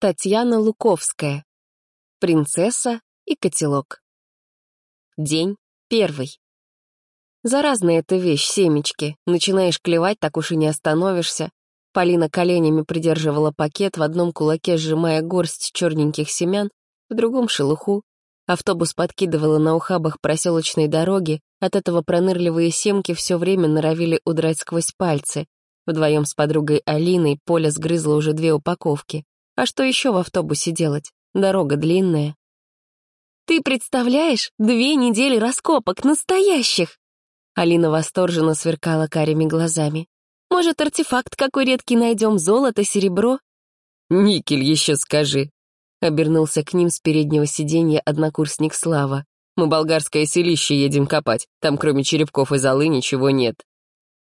Татьяна Луковская. Принцесса и котелок. День первый. Заразная эта вещь, семечки. Начинаешь клевать, так уж и не остановишься. Полина коленями придерживала пакет, в одном кулаке сжимая горсть черненьких семян, в другом — шелуху. Автобус подкидывала на ухабах проселочной дороги, от этого пронырливые семки все время норовили удрать сквозь пальцы. Вдвоем с подругой Алиной Поля сгрызла уже две упаковки. А что еще в автобусе делать? Дорога длинная. «Ты представляешь? Две недели раскопок, настоящих!» Алина восторженно сверкала карими глазами. «Может, артефакт какой редкий найдем, золото, серебро?» «Никель еще скажи!» Обернулся к ним с переднего сиденья однокурсник Слава. «Мы болгарское селище едем копать, там кроме черепков и золы ничего нет».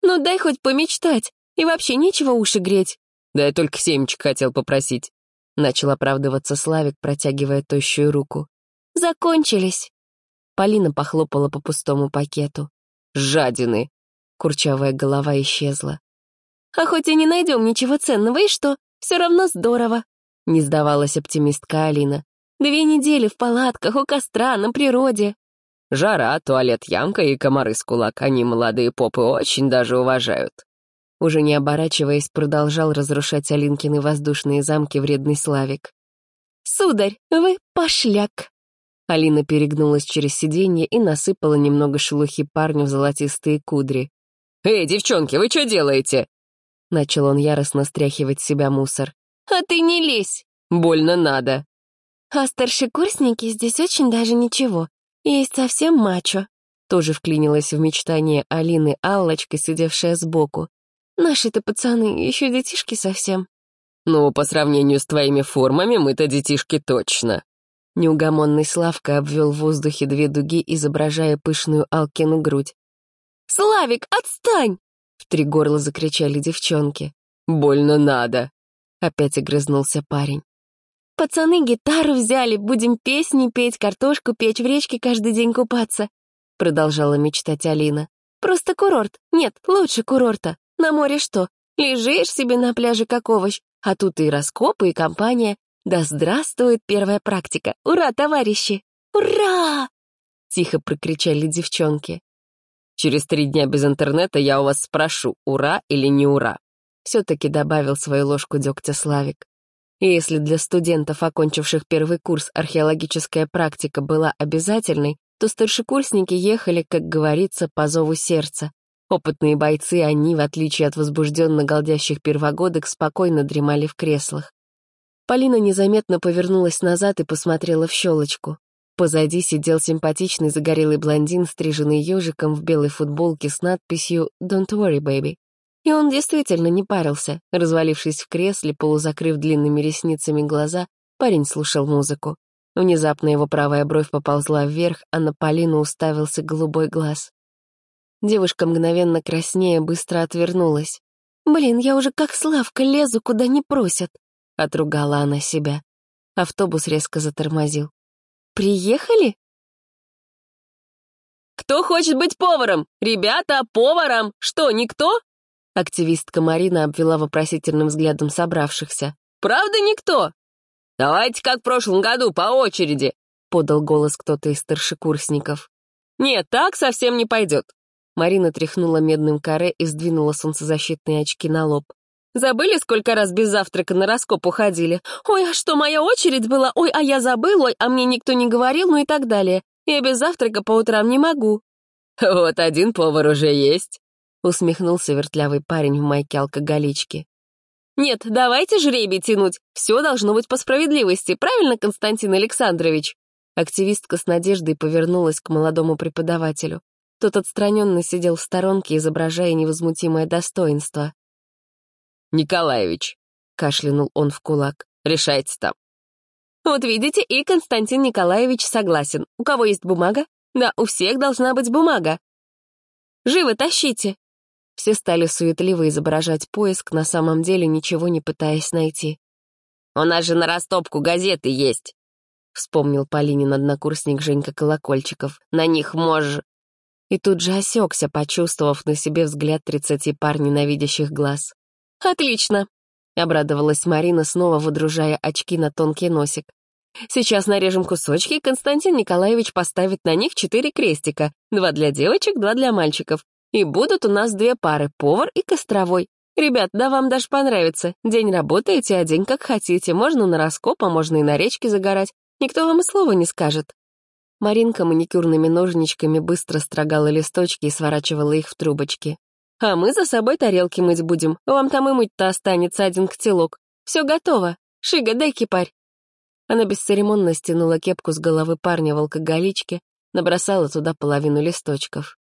«Ну дай хоть помечтать, и вообще нечего уши греть». «Да я только семечек хотел попросить». Начал оправдываться Славик, протягивая тощую руку. «Закончились!» Полина похлопала по пустому пакету. «Жадины!» Курчавая голова исчезла. «А хоть и не найдем ничего ценного, и что? Все равно здорово!» Не сдавалась оптимистка Алина. «Две недели в палатках, у костра, на природе!» Жара, туалет, ямка и комары с кулак. Они молодые попы очень даже уважают уже не оборачиваясь, продолжал разрушать Алинкины воздушные замки вредный Славик. «Сударь, вы пошляк!» Алина перегнулась через сиденье и насыпала немного шелухи парню в золотистые кудри. «Эй, девчонки, вы что делаете?» Начал он яростно стряхивать с себя мусор. «А ты не лезь!» «Больно надо!» «А старшекурсники здесь очень даже ничего. Есть совсем мачо». Тоже вклинилась в мечтание Алины Аллочка, сидевшая сбоку. Наши-то пацаны еще детишки совсем. Ну, по сравнению с твоими формами, мы-то детишки точно. Неугомонный Славка обвел в воздухе две дуги, изображая пышную Алкину грудь. «Славик, отстань!» — в три горла закричали девчонки. «Больно надо!» — опять огрызнулся парень. «Пацаны гитару взяли, будем песни петь, картошку печь, в речке каждый день купаться», — продолжала мечтать Алина. «Просто курорт. Нет, лучше курорта. На море что? Лежишь себе на пляже как овощ, а тут и раскопы, и компания. Да здравствует первая практика! Ура, товарищи! Ура!» Тихо прокричали девчонки. «Через три дня без интернета я у вас спрошу, ура или не ура?» Все-таки добавил свою ложку дегтя Славик. И если для студентов, окончивших первый курс, археологическая практика была обязательной, то старшекурсники ехали, как говорится, по зову сердца, Опытные бойцы, они, в отличие от возбужденно голдящих первогодок, спокойно дремали в креслах. Полина незаметно повернулась назад и посмотрела в щелочку. Позади сидел симпатичный загорелый блондин, стриженный ежиком в белой футболке с надписью «Don't worry, baby». И он действительно не парился. Развалившись в кресле, полузакрыв длинными ресницами глаза, парень слушал музыку. Внезапно его правая бровь поползла вверх, а на Полину уставился голубой глаз. Девушка мгновенно краснее быстро отвернулась. «Блин, я уже как Славка лезу, куда не просят», — отругала она себя. Автобус резко затормозил. «Приехали?» «Кто хочет быть поваром? Ребята, поваром! Что, никто?» Активистка Марина обвела вопросительным взглядом собравшихся. «Правда никто?» «Давайте, как в прошлом году, по очереди», — подал голос кто-то из старшекурсников. «Нет, так совсем не пойдет. Марина тряхнула медным каре и сдвинула солнцезащитные очки на лоб. «Забыли, сколько раз без завтрака на раскоп уходили? Ой, а что, моя очередь была? Ой, а я забыл, ой, а мне никто не говорил, ну и так далее. Я без завтрака по утрам не могу». «Вот один повар уже есть», — усмехнулся вертлявый парень в майке алкоголички. «Нет, давайте жребий тянуть. Все должно быть по справедливости, правильно, Константин Александрович?» Активистка с надеждой повернулась к молодому преподавателю. Тот отстраненно сидел в сторонке, изображая невозмутимое достоинство. «Николаевич», — кашлянул он в кулак, — «решайте там». «Вот видите, и Константин Николаевич согласен. У кого есть бумага? Да, у всех должна быть бумага. Живо тащите!» Все стали суетливо изображать поиск, на самом деле ничего не пытаясь найти. «У нас же на растопку газеты есть», — вспомнил Полинин однокурсник Женька Колокольчиков. «На них можешь...» и тут же осекся, почувствовав на себе взгляд тридцати пар ненавидящих глаз. «Отлично!» — обрадовалась Марина, снова выдружая очки на тонкий носик. «Сейчас нарежем кусочки, и Константин Николаевич поставит на них четыре крестика, два для девочек, два для мальчиков. И будут у нас две пары — повар и костровой. Ребят, да вам даже понравится. День работаете, а день как хотите. Можно на раскоп, а можно и на речке загорать. Никто вам и слова не скажет». Маринка маникюрными ножничками быстро строгала листочки и сворачивала их в трубочки. «А мы за собой тарелки мыть будем. Вам там и мыть-то останется один котелок. Все готово. Шига, дай кипарь». Она бесцеремонно стянула кепку с головы парня в набросала туда половину листочков.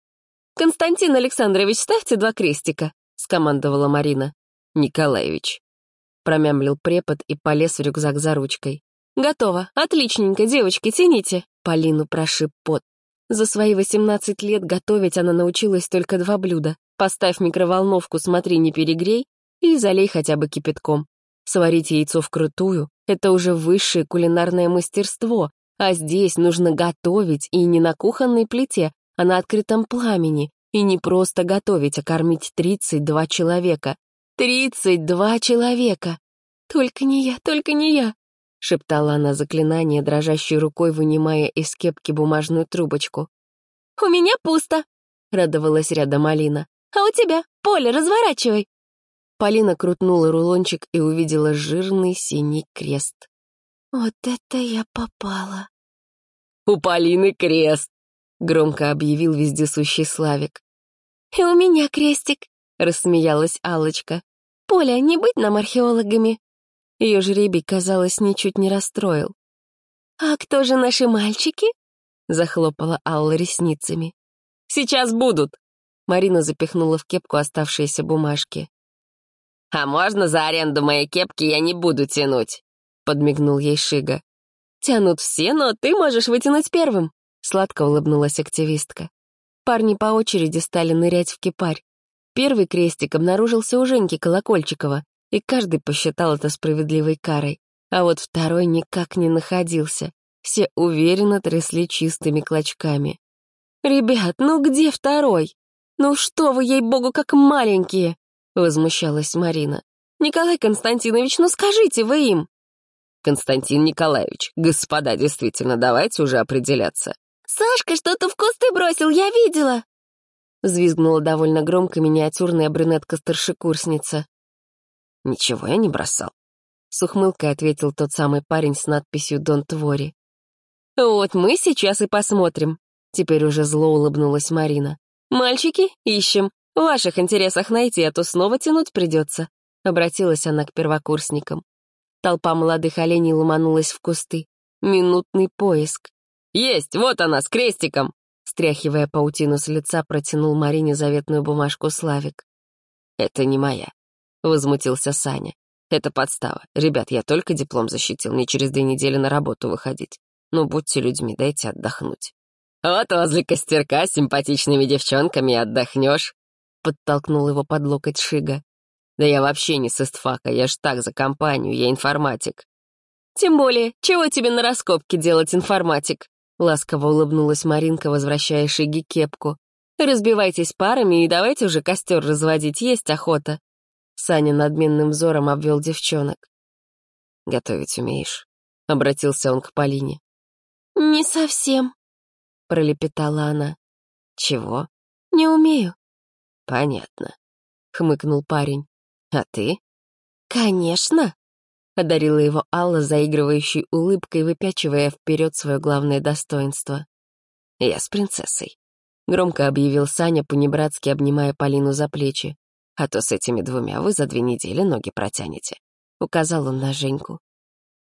«Константин Александрович, ставьте два крестика», — скомандовала Марина. «Николаевич», — промямлил препод и полез в рюкзак за ручкой. «Готово. Отличненько, девочки, тяните». Полину прошиб пот. За свои 18 лет готовить она научилась только два блюда. Поставь микроволновку, смотри, не перегрей, и залей хотя бы кипятком. Сварить яйцо вкрутую — это уже высшее кулинарное мастерство, а здесь нужно готовить и не на кухонной плите, а на открытом пламени, и не просто готовить, а кормить 32 человека. 32 человека! Только не я, только не я! — шептала она заклинание, дрожащей рукой вынимая из кепки бумажную трубочку. «У меня пусто!» — радовалась рядом Алина. «А у тебя? Поле, разворачивай!» Полина крутнула рулончик и увидела жирный синий крест. «Вот это я попала!» «У Полины крест!» — громко объявил вездесущий Славик. «И у меня крестик!» — рассмеялась алочка «Поля, не быть нам археологами!» Ее жребий, казалось, ничуть не расстроил. «А кто же наши мальчики?» — захлопала Алла ресницами. «Сейчас будут!» Марина запихнула в кепку оставшиеся бумажки. «А можно за аренду моей кепки я не буду тянуть?» — подмигнул ей Шига. «Тянут все, но ты можешь вытянуть первым», — сладко улыбнулась активистка. Парни по очереди стали нырять в кипарь. Первый крестик обнаружился у Женьки Колокольчикова, и каждый посчитал это справедливой карой. А вот второй никак не находился. Все уверенно трясли чистыми клочками. «Ребят, ну где второй? Ну что вы, ей-богу, как маленькие!» — возмущалась Марина. «Николай Константинович, ну скажите вы им!» «Константин Николаевич, господа, действительно, давайте уже определяться». «Сашка что-то в кусты бросил, я видела!» Взвизгнула довольно громко миниатюрная брюнетка-старшекурсница. «Ничего я не бросал», — с ухмылкой ответил тот самый парень с надписью «Дон Твори». «Вот мы сейчас и посмотрим», — теперь уже зло улыбнулась Марина. «Мальчики, ищем. В ваших интересах найти, а то снова тянуть придется», — обратилась она к первокурсникам. Толпа молодых оленей ломанулась в кусты. Минутный поиск. «Есть, вот она, с крестиком!» Стряхивая паутину с лица, протянул Марине заветную бумажку Славик. «Это не моя», — возмутился Саня. «Это подстава. Ребят, я только диплом защитил, мне через две недели на работу выходить. Ну, будьте людьми, дайте отдохнуть». «Вот возле костерка с симпатичными девчонками отдохнешь», — подтолкнул его под локоть Шига. «Да я вообще не с истфака, я ж так за компанию, я информатик». «Тем более, чего тебе на раскопке делать, информатик?» — ласково улыбнулась Маринка, возвращая Шиге кепку. «Разбивайтесь парами и давайте уже костер разводить, есть охота». Саня надменным взором обвел девчонок. «Готовить умеешь?» — обратился он к Полине. «Не совсем», — пролепетала она. «Чего?» «Не умею». «Понятно», — хмыкнул парень. «А ты?» «Конечно», — одарила его Алла, заигрывающей улыбкой, выпячивая вперед свое главное достоинство. «Я с принцессой», — громко объявил Саня, понебратски обнимая Полину за плечи. А то с этими двумя вы за две недели ноги протянете», — указал он на Женьку.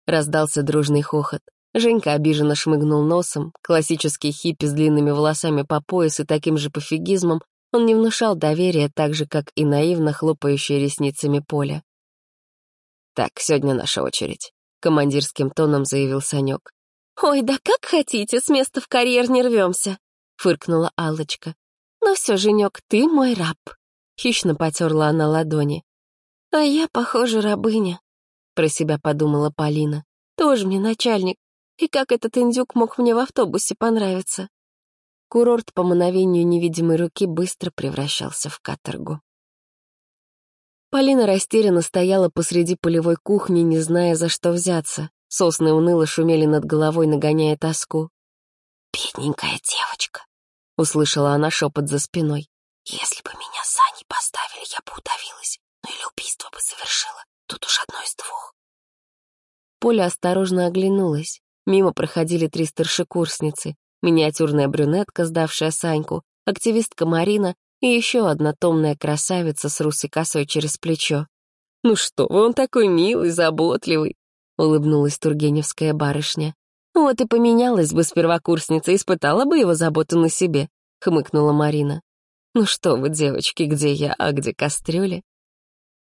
Раздался дружный хохот. Женька обиженно шмыгнул носом, классический хиппи с длинными волосами по пояс и таким же пофигизмом, он не внушал доверия, так же, как и наивно хлопающие ресницами Поля. «Так, сегодня наша очередь», — командирским тоном заявил Санек. «Ой, да как хотите, с места в карьер не рвемся», — фыркнула Аллочка. «Но все, Женек, ты мой раб». Хищно потерла она ладони. «А я, похоже, рабыня», — про себя подумала Полина. «Тоже мне начальник. И как этот индюк мог мне в автобусе понравиться?» Курорт по мановению невидимой руки быстро превращался в каторгу. Полина растерянно стояла посреди полевой кухни, не зная, за что взяться. Сосны уныло шумели над головой, нагоняя тоску. «Бедненькая девочка», — услышала она шепот за спиной. «Если бы меня поставили, я бы удавилась, ну или убийство бы совершила. Тут уж одно из двух». Поля осторожно оглянулась. Мимо проходили три старшекурсницы. Миниатюрная брюнетка, сдавшая Саньку, активистка Марина и еще одна томная красавица с русой косой через плечо. «Ну что вы, он такой милый, заботливый!» — улыбнулась тургеневская барышня. «Вот и поменялась бы с первокурсницей, испытала бы его заботу на себе», — хмыкнула Марина. «Ну что вы, девочки, где я, а где кастрюли?»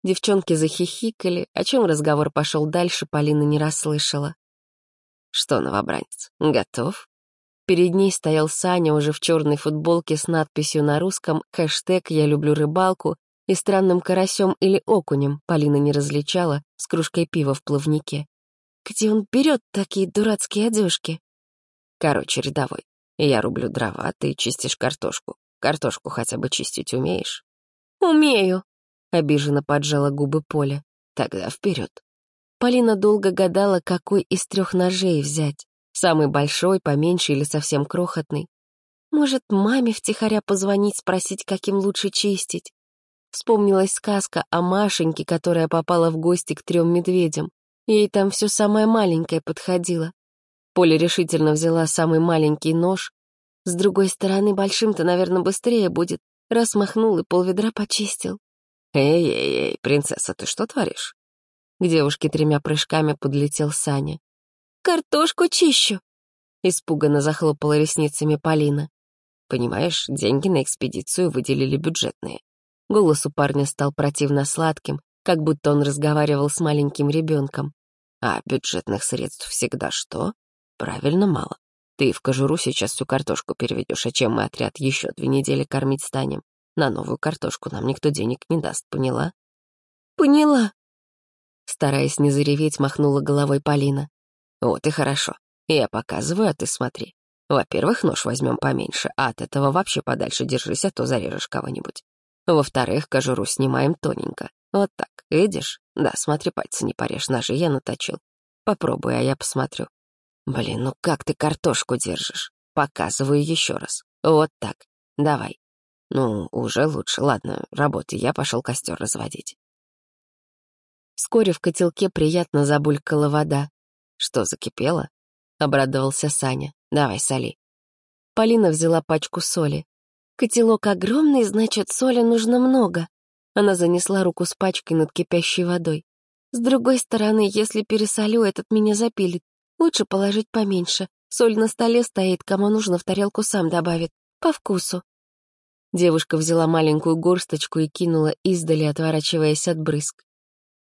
Девчонки захихикали, о чем разговор пошел дальше, Полина не расслышала. «Что, новобранец, готов?» Перед ней стоял Саня уже в черной футболке с надписью на русском хэштег «Я люблю рыбалку» и странным карасем или окунем, Полина не различала, с кружкой пива в плавнике. Где он берет такие дурацкие одежки? Короче, рядовой, я рублю дрова, ты чистишь картошку. Картошку хотя бы чистить умеешь? Умею, — обиженно поджала губы Поля. Тогда вперед. Полина долго гадала, какой из трех ножей взять. Самый большой, поменьше или совсем крохотный. Может, маме втихаря позвонить, спросить, каким лучше чистить? Вспомнилась сказка о Машеньке, которая попала в гости к трем медведям. Ей там все самое маленькое подходило. Поля решительно взяла самый маленький нож. С другой стороны, большим-то, наверное, быстрее будет. Раз махнул и полведра почистил. «Эй-эй-эй, принцесса, ты что творишь?» К девушке тремя прыжками подлетел Саня. «Картошку чищу!» Испуганно захлопала ресницами Полина. «Понимаешь, деньги на экспедицию выделили бюджетные». Голос у парня стал противно сладким, как будто он разговаривал с маленьким ребенком. А бюджетных средств всегда что? Правильно, мало. Ты в кожуру сейчас всю картошку переведешь, а чем мы отряд еще две недели кормить станем? На новую картошку нам никто денег не даст, поняла? Поняла. Стараясь не зареветь, махнула головой Полина. Вот и хорошо. Я показываю, а ты смотри. Во-первых, нож возьмем поменьше, а от этого вообще подальше держись, а то зарежешь кого-нибудь. Во-вторых, кожуру снимаем тоненько. Вот так, видишь? Да, смотри, пальцы не порежь, ножи я наточил. Попробуй, а я посмотрю. Блин, ну как ты картошку держишь? Показываю еще раз. Вот так. Давай. Ну, уже лучше. Ладно, работай, я пошел костер разводить. Вскоре в котелке приятно забулькала вода. Что, закипело? Обрадовался Саня. Давай, соли. Полина взяла пачку соли. Котелок огромный, значит, соли нужно много. Она занесла руку с пачкой над кипящей водой. С другой стороны, если пересолю, этот меня запилит. Лучше положить поменьше. Соль на столе стоит, кому нужно, в тарелку сам добавит. По вкусу. Девушка взяла маленькую горсточку и кинула издали, отворачиваясь от брызг.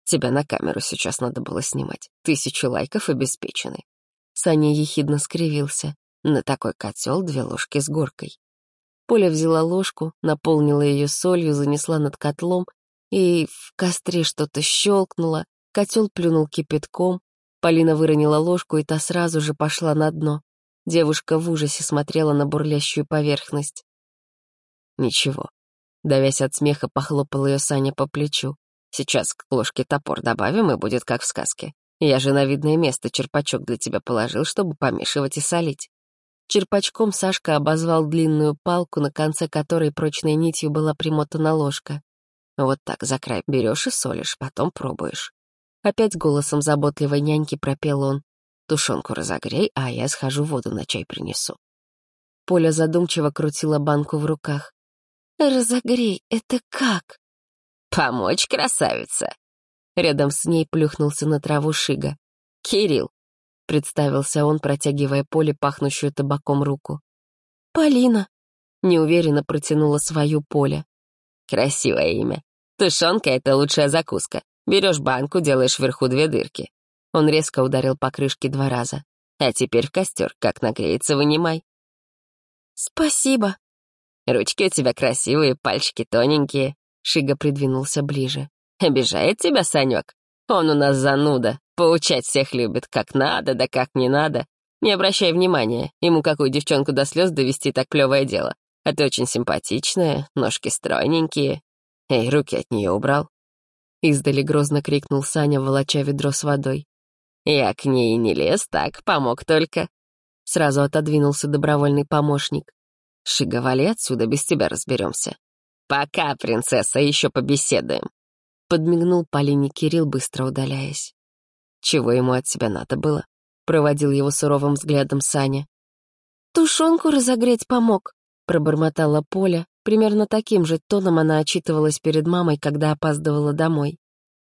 «Тебя на камеру сейчас надо было снимать. Тысячу лайков обеспечены». Саня ехидно скривился. На такой котел две ложки с горкой. Поля взяла ложку, наполнила ее солью, занесла над котлом, и в костре что-то щелкнуло, котел плюнул кипятком, Полина выронила ложку, и та сразу же пошла на дно. Девушка в ужасе смотрела на бурлящую поверхность. Ничего. Давясь от смеха, похлопал ее Саня по плечу. Сейчас к ложке топор добавим, и будет как в сказке. Я же на видное место черпачок для тебя положил, чтобы помешивать и солить. Черпачком Сашка обозвал длинную палку, на конце которой прочной нитью была примотана ложка. Вот так за край берешь и солишь, потом пробуешь. Опять голосом заботливой няньки пропел он. Тушенку разогрей, а я схожу воду на чай принесу. Поля задумчиво крутила банку в руках. «Разогрей, это как?» «Помочь, красавица!» Рядом с ней плюхнулся на траву Шига. «Кирилл!» — представился он, протягивая Поле пахнущую табаком руку. «Полина!» — неуверенно протянула свою Поля. «Красивое имя. Тушенка — это лучшая закуска. Берешь банку, делаешь вверху две дырки». Он резко ударил по крышке два раза. «А теперь в костер, как нагреется, вынимай». «Спасибо», Ручки у тебя красивые, пальчики тоненькие. Шига придвинулся ближе. Обижает тебя Санек? Он у нас зануда. Поучать всех любит, как надо, да как не надо. Не обращай внимания, ему какую девчонку до слез довести так плевое дело. А ты очень симпатичная, ножки стройненькие. Эй, руки от нее убрал. — издали грозно крикнул Саня, волоча ведро с водой. «Я к ней не лез, так, помог только». Сразу отодвинулся добровольный помощник. «Шига, вали отсюда, без тебя разберемся». «Пока, принцесса, еще побеседуем», — подмигнул Полине Кирилл, быстро удаляясь. Чего ему от себя надо было? Проводил его суровым взглядом Саня. «Тушенку разогреть помог», — пробормотала Поля. Примерно таким же тоном она отчитывалась перед мамой, когда опаздывала домой.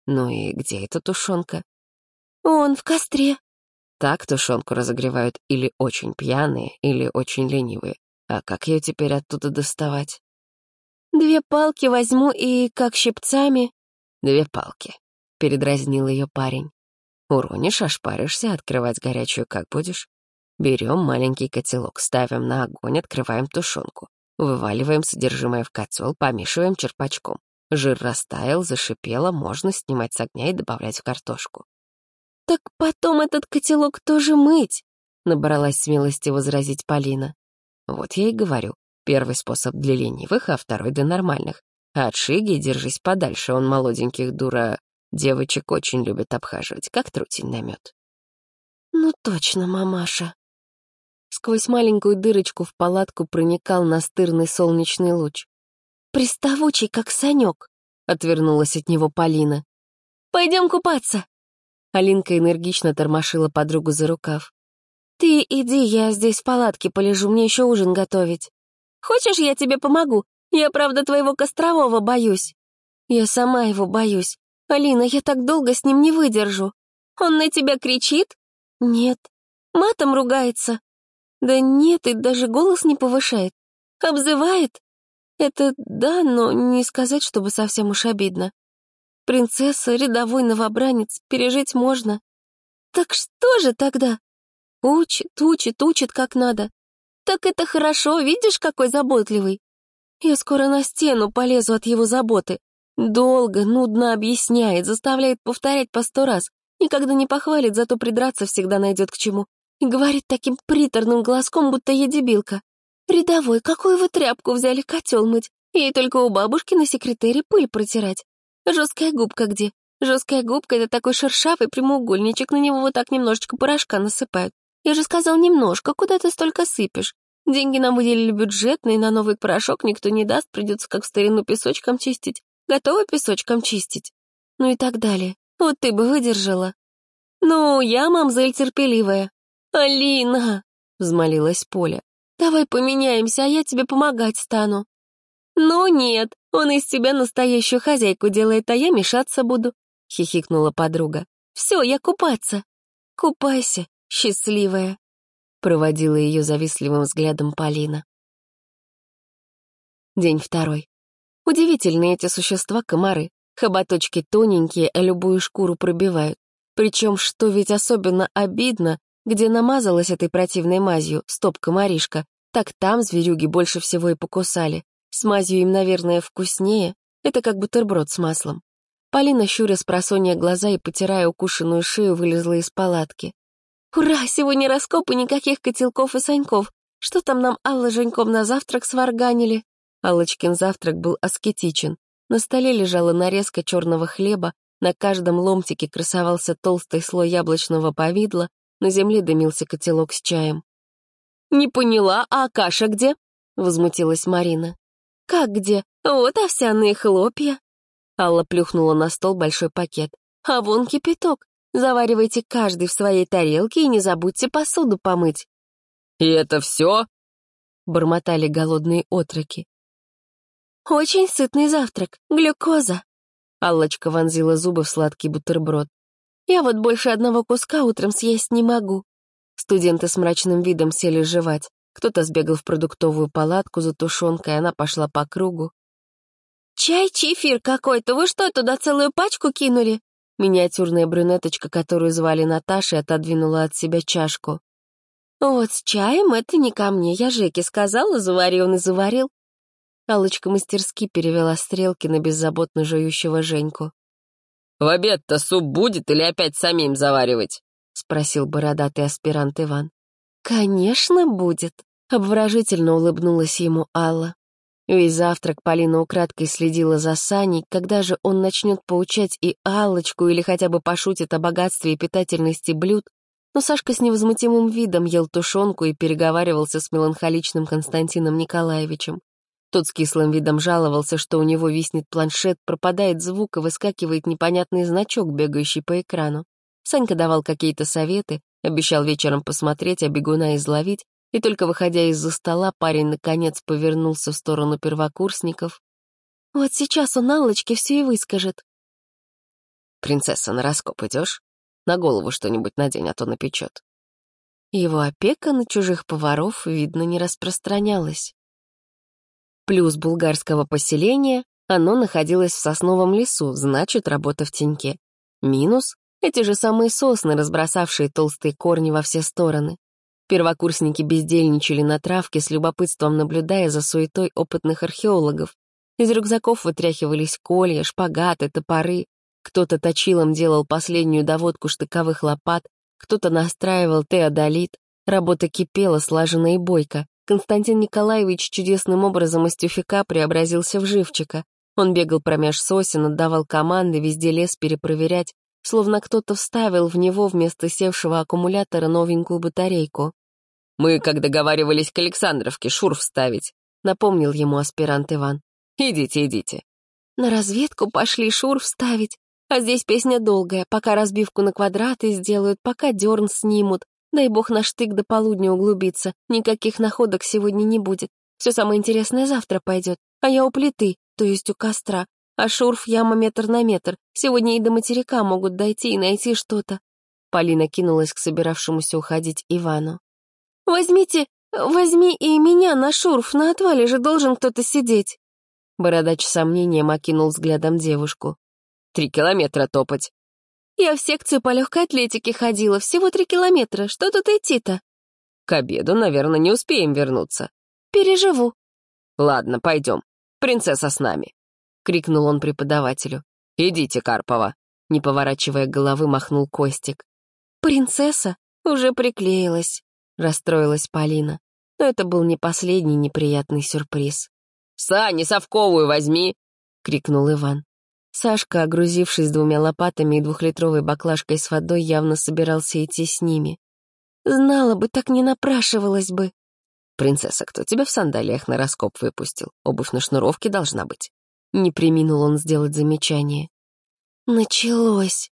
«Ну и где эта тушенка?» «Он в костре». Так тушенку разогревают или очень пьяные, или очень ленивые. А как ее теперь оттуда доставать? «Две палки возьму и как щипцами». «Две палки», — передразнил ее парень. «Уронишь, ошпаришься, открывать горячую как будешь?» Берем маленький котелок, ставим на огонь, открываем тушенку. Вываливаем содержимое в котел, помешиваем черпачком. Жир растаял, зашипело, можно снимать с огня и добавлять в картошку. «Так потом этот котелок тоже мыть», — набралась смелости возразить Полина. «Вот я и говорю, первый способ для ленивых, а второй для нормальных. А от Шиги держись подальше, он молоденьких дура девочек очень любит обхаживать, как трутень на мед». «Ну точно, мамаша», Сквозь маленькую дырочку в палатку проникал настырный солнечный луч. «Приставучий, как Санек», — отвернулась от него Полина. «Пойдем купаться!» Алинка энергично тормошила подругу за рукав. «Ты иди, я здесь в палатке полежу, мне еще ужин готовить. Хочешь, я тебе помогу? Я, правда, твоего Кострового боюсь». «Я сама его боюсь. Алина, я так долго с ним не выдержу. Он на тебя кричит?» «Нет». «Матом ругается?» Да нет, и даже голос не повышает. Обзывает? Это да, но не сказать, чтобы совсем уж обидно. Принцесса, рядовой новобранец, пережить можно. Так что же тогда? Учит, учит, учит как надо. Так это хорошо, видишь, какой заботливый. Я скоро на стену полезу от его заботы. Долго, нудно объясняет, заставляет повторять по сто раз. Никогда не похвалит, зато придраться всегда найдет к чему и говорит таким приторным голоском, будто я дебилка. «Рядовой, какую вы тряпку взяли котел мыть? Ей только у бабушки на секретере пыль протирать. Жесткая губка где? Жесткая губка — это такой шершавый прямоугольничек, на него вот так немножечко порошка насыпают. Я же сказал немножко, куда ты столько сыпешь? Деньги нам выделили бюджетные, на новый порошок никто не даст, придется как в старину песочком чистить. Готова песочком чистить? Ну и так далее. Вот ты бы выдержала. Ну, я мамзель терпеливая. «Алина!» — взмолилась Поля. «Давай поменяемся, а я тебе помогать стану». «Ну нет, он из тебя настоящую хозяйку делает, а я мешаться буду», — хихикнула подруга. «Все, я купаться». «Купайся, счастливая», — проводила ее завистливым взглядом Полина. День второй. Удивительные эти существа комары. Хоботочки тоненькие, а любую шкуру пробивают. Причем, что ведь особенно обидно, где намазалась этой противной мазью, стоп-комаришка, так там зверюги больше всего и покусали. С мазью им, наверное, вкуснее. Это как бутерброд с маслом. Полина, щуря с просонья глаза и потирая укушенную шею, вылезла из палатки. «Ура! Сегодня раскоп и никаких котелков и саньков. Что там нам Алла Женьком на завтрак сварганили?» Аллочкин завтрак был аскетичен. На столе лежала нарезка черного хлеба, на каждом ломтике красовался толстый слой яблочного повидла, на земле дымился котелок с чаем. «Не поняла, а каша где?» — возмутилась Марина. «Как где? Вот овсяные хлопья». Алла плюхнула на стол большой пакет. «А вон кипяток. Заваривайте каждый в своей тарелке и не забудьте посуду помыть». «И это все?» — бормотали голодные отроки. «Очень сытный завтрак, глюкоза». Аллочка вонзила зубы в сладкий бутерброд. Я вот больше одного куска утром съесть не могу. Студенты с мрачным видом сели жевать. Кто-то сбегал в продуктовую палатку за тушенкой, она пошла по кругу. «Чай, чефир какой-то, вы что, туда целую пачку кинули?» Миниатюрная брюнеточка, которую звали Наташей, отодвинула от себя чашку. «Вот с чаем это не ко мне, я Жеке сказала, завари он и заварил». Аллочка мастерски перевела стрелки на беззаботно жующего Женьку. «В обед-то суп будет или опять самим заваривать?» — спросил бородатый аспирант Иван. «Конечно, будет», — обворожительно улыбнулась ему Алла. Весь завтрак Полина украдкой следила за Саней, когда же он начнет поучать и Аллочку или хотя бы пошутит о богатстве и питательности блюд, но Сашка с невозмутимым видом ел тушенку и переговаривался с меланхоличным Константином Николаевичем. Тот с кислым видом жаловался, что у него виснет планшет, пропадает звук и выскакивает непонятный значок, бегающий по экрану. Санька давал какие-то советы, обещал вечером посмотреть, а бегуна изловить, и только выходя из-за стола, парень наконец повернулся в сторону первокурсников. «Вот сейчас он Аллочке все и выскажет». «Принцесса, на раскоп идешь? На голову что-нибудь надень, а то напечет». Его опека на чужих поваров, видно, не распространялась. Плюс булгарского поселения — оно находилось в сосновом лесу, значит, работа в теньке. Минус — эти же самые сосны, разбросавшие толстые корни во все стороны. Первокурсники бездельничали на травке, с любопытством наблюдая за суетой опытных археологов. Из рюкзаков вытряхивались колья, шпагаты, топоры. Кто-то точилом делал последнюю доводку штыковых лопат, кто-то настраивал теодолит. Работа кипела, слаженно и бойко. Константин Николаевич чудесным образом из тюфяка преобразился в живчика. Он бегал промеж сосен, отдавал команды, везде лес перепроверять, словно кто-то вставил в него вместо севшего аккумулятора новенькую батарейку. «Мы, как договаривались к Александровке, шур вставить», — напомнил ему аспирант Иван. «Идите, идите». «На разведку пошли шур вставить, а здесь песня долгая, пока разбивку на квадраты сделают, пока дерн снимут. Дай бог на штык до полудня углубиться, никаких находок сегодня не будет. Все самое интересное завтра пойдет, а я у плиты, то есть у костра, а шурф яма метр на метр. Сегодня и до материка могут дойти и найти что-то. Полина кинулась к собиравшемуся уходить Ивану. «Возьмите, возьми и меня на шурф, на отвале же должен кто-то сидеть». Бородач с сомнением окинул взглядом девушку. «Три километра топать». «Я в секцию по легкой атлетике ходила, всего три километра, что тут идти-то?» «К обеду, наверное, не успеем вернуться». «Переживу». «Ладно, пойдем. Принцесса с нами» крикнул он преподавателю. «Идите, Карпова!» Не поворачивая головы, махнул Костик. «Принцесса уже приклеилась», — расстроилась Полина. Но это был не последний неприятный сюрприз. «Сани, совковую возьми!» — крикнул Иван. Сашка, огрузившись двумя лопатами и двухлитровой баклажкой с водой, явно собирался идти с ними. «Знала бы, так не напрашивалась бы». «Принцесса, кто тебя в сандалиях на раскоп выпустил? Обувь на шнуровке должна быть». Не приминул он сделать замечание. Началось.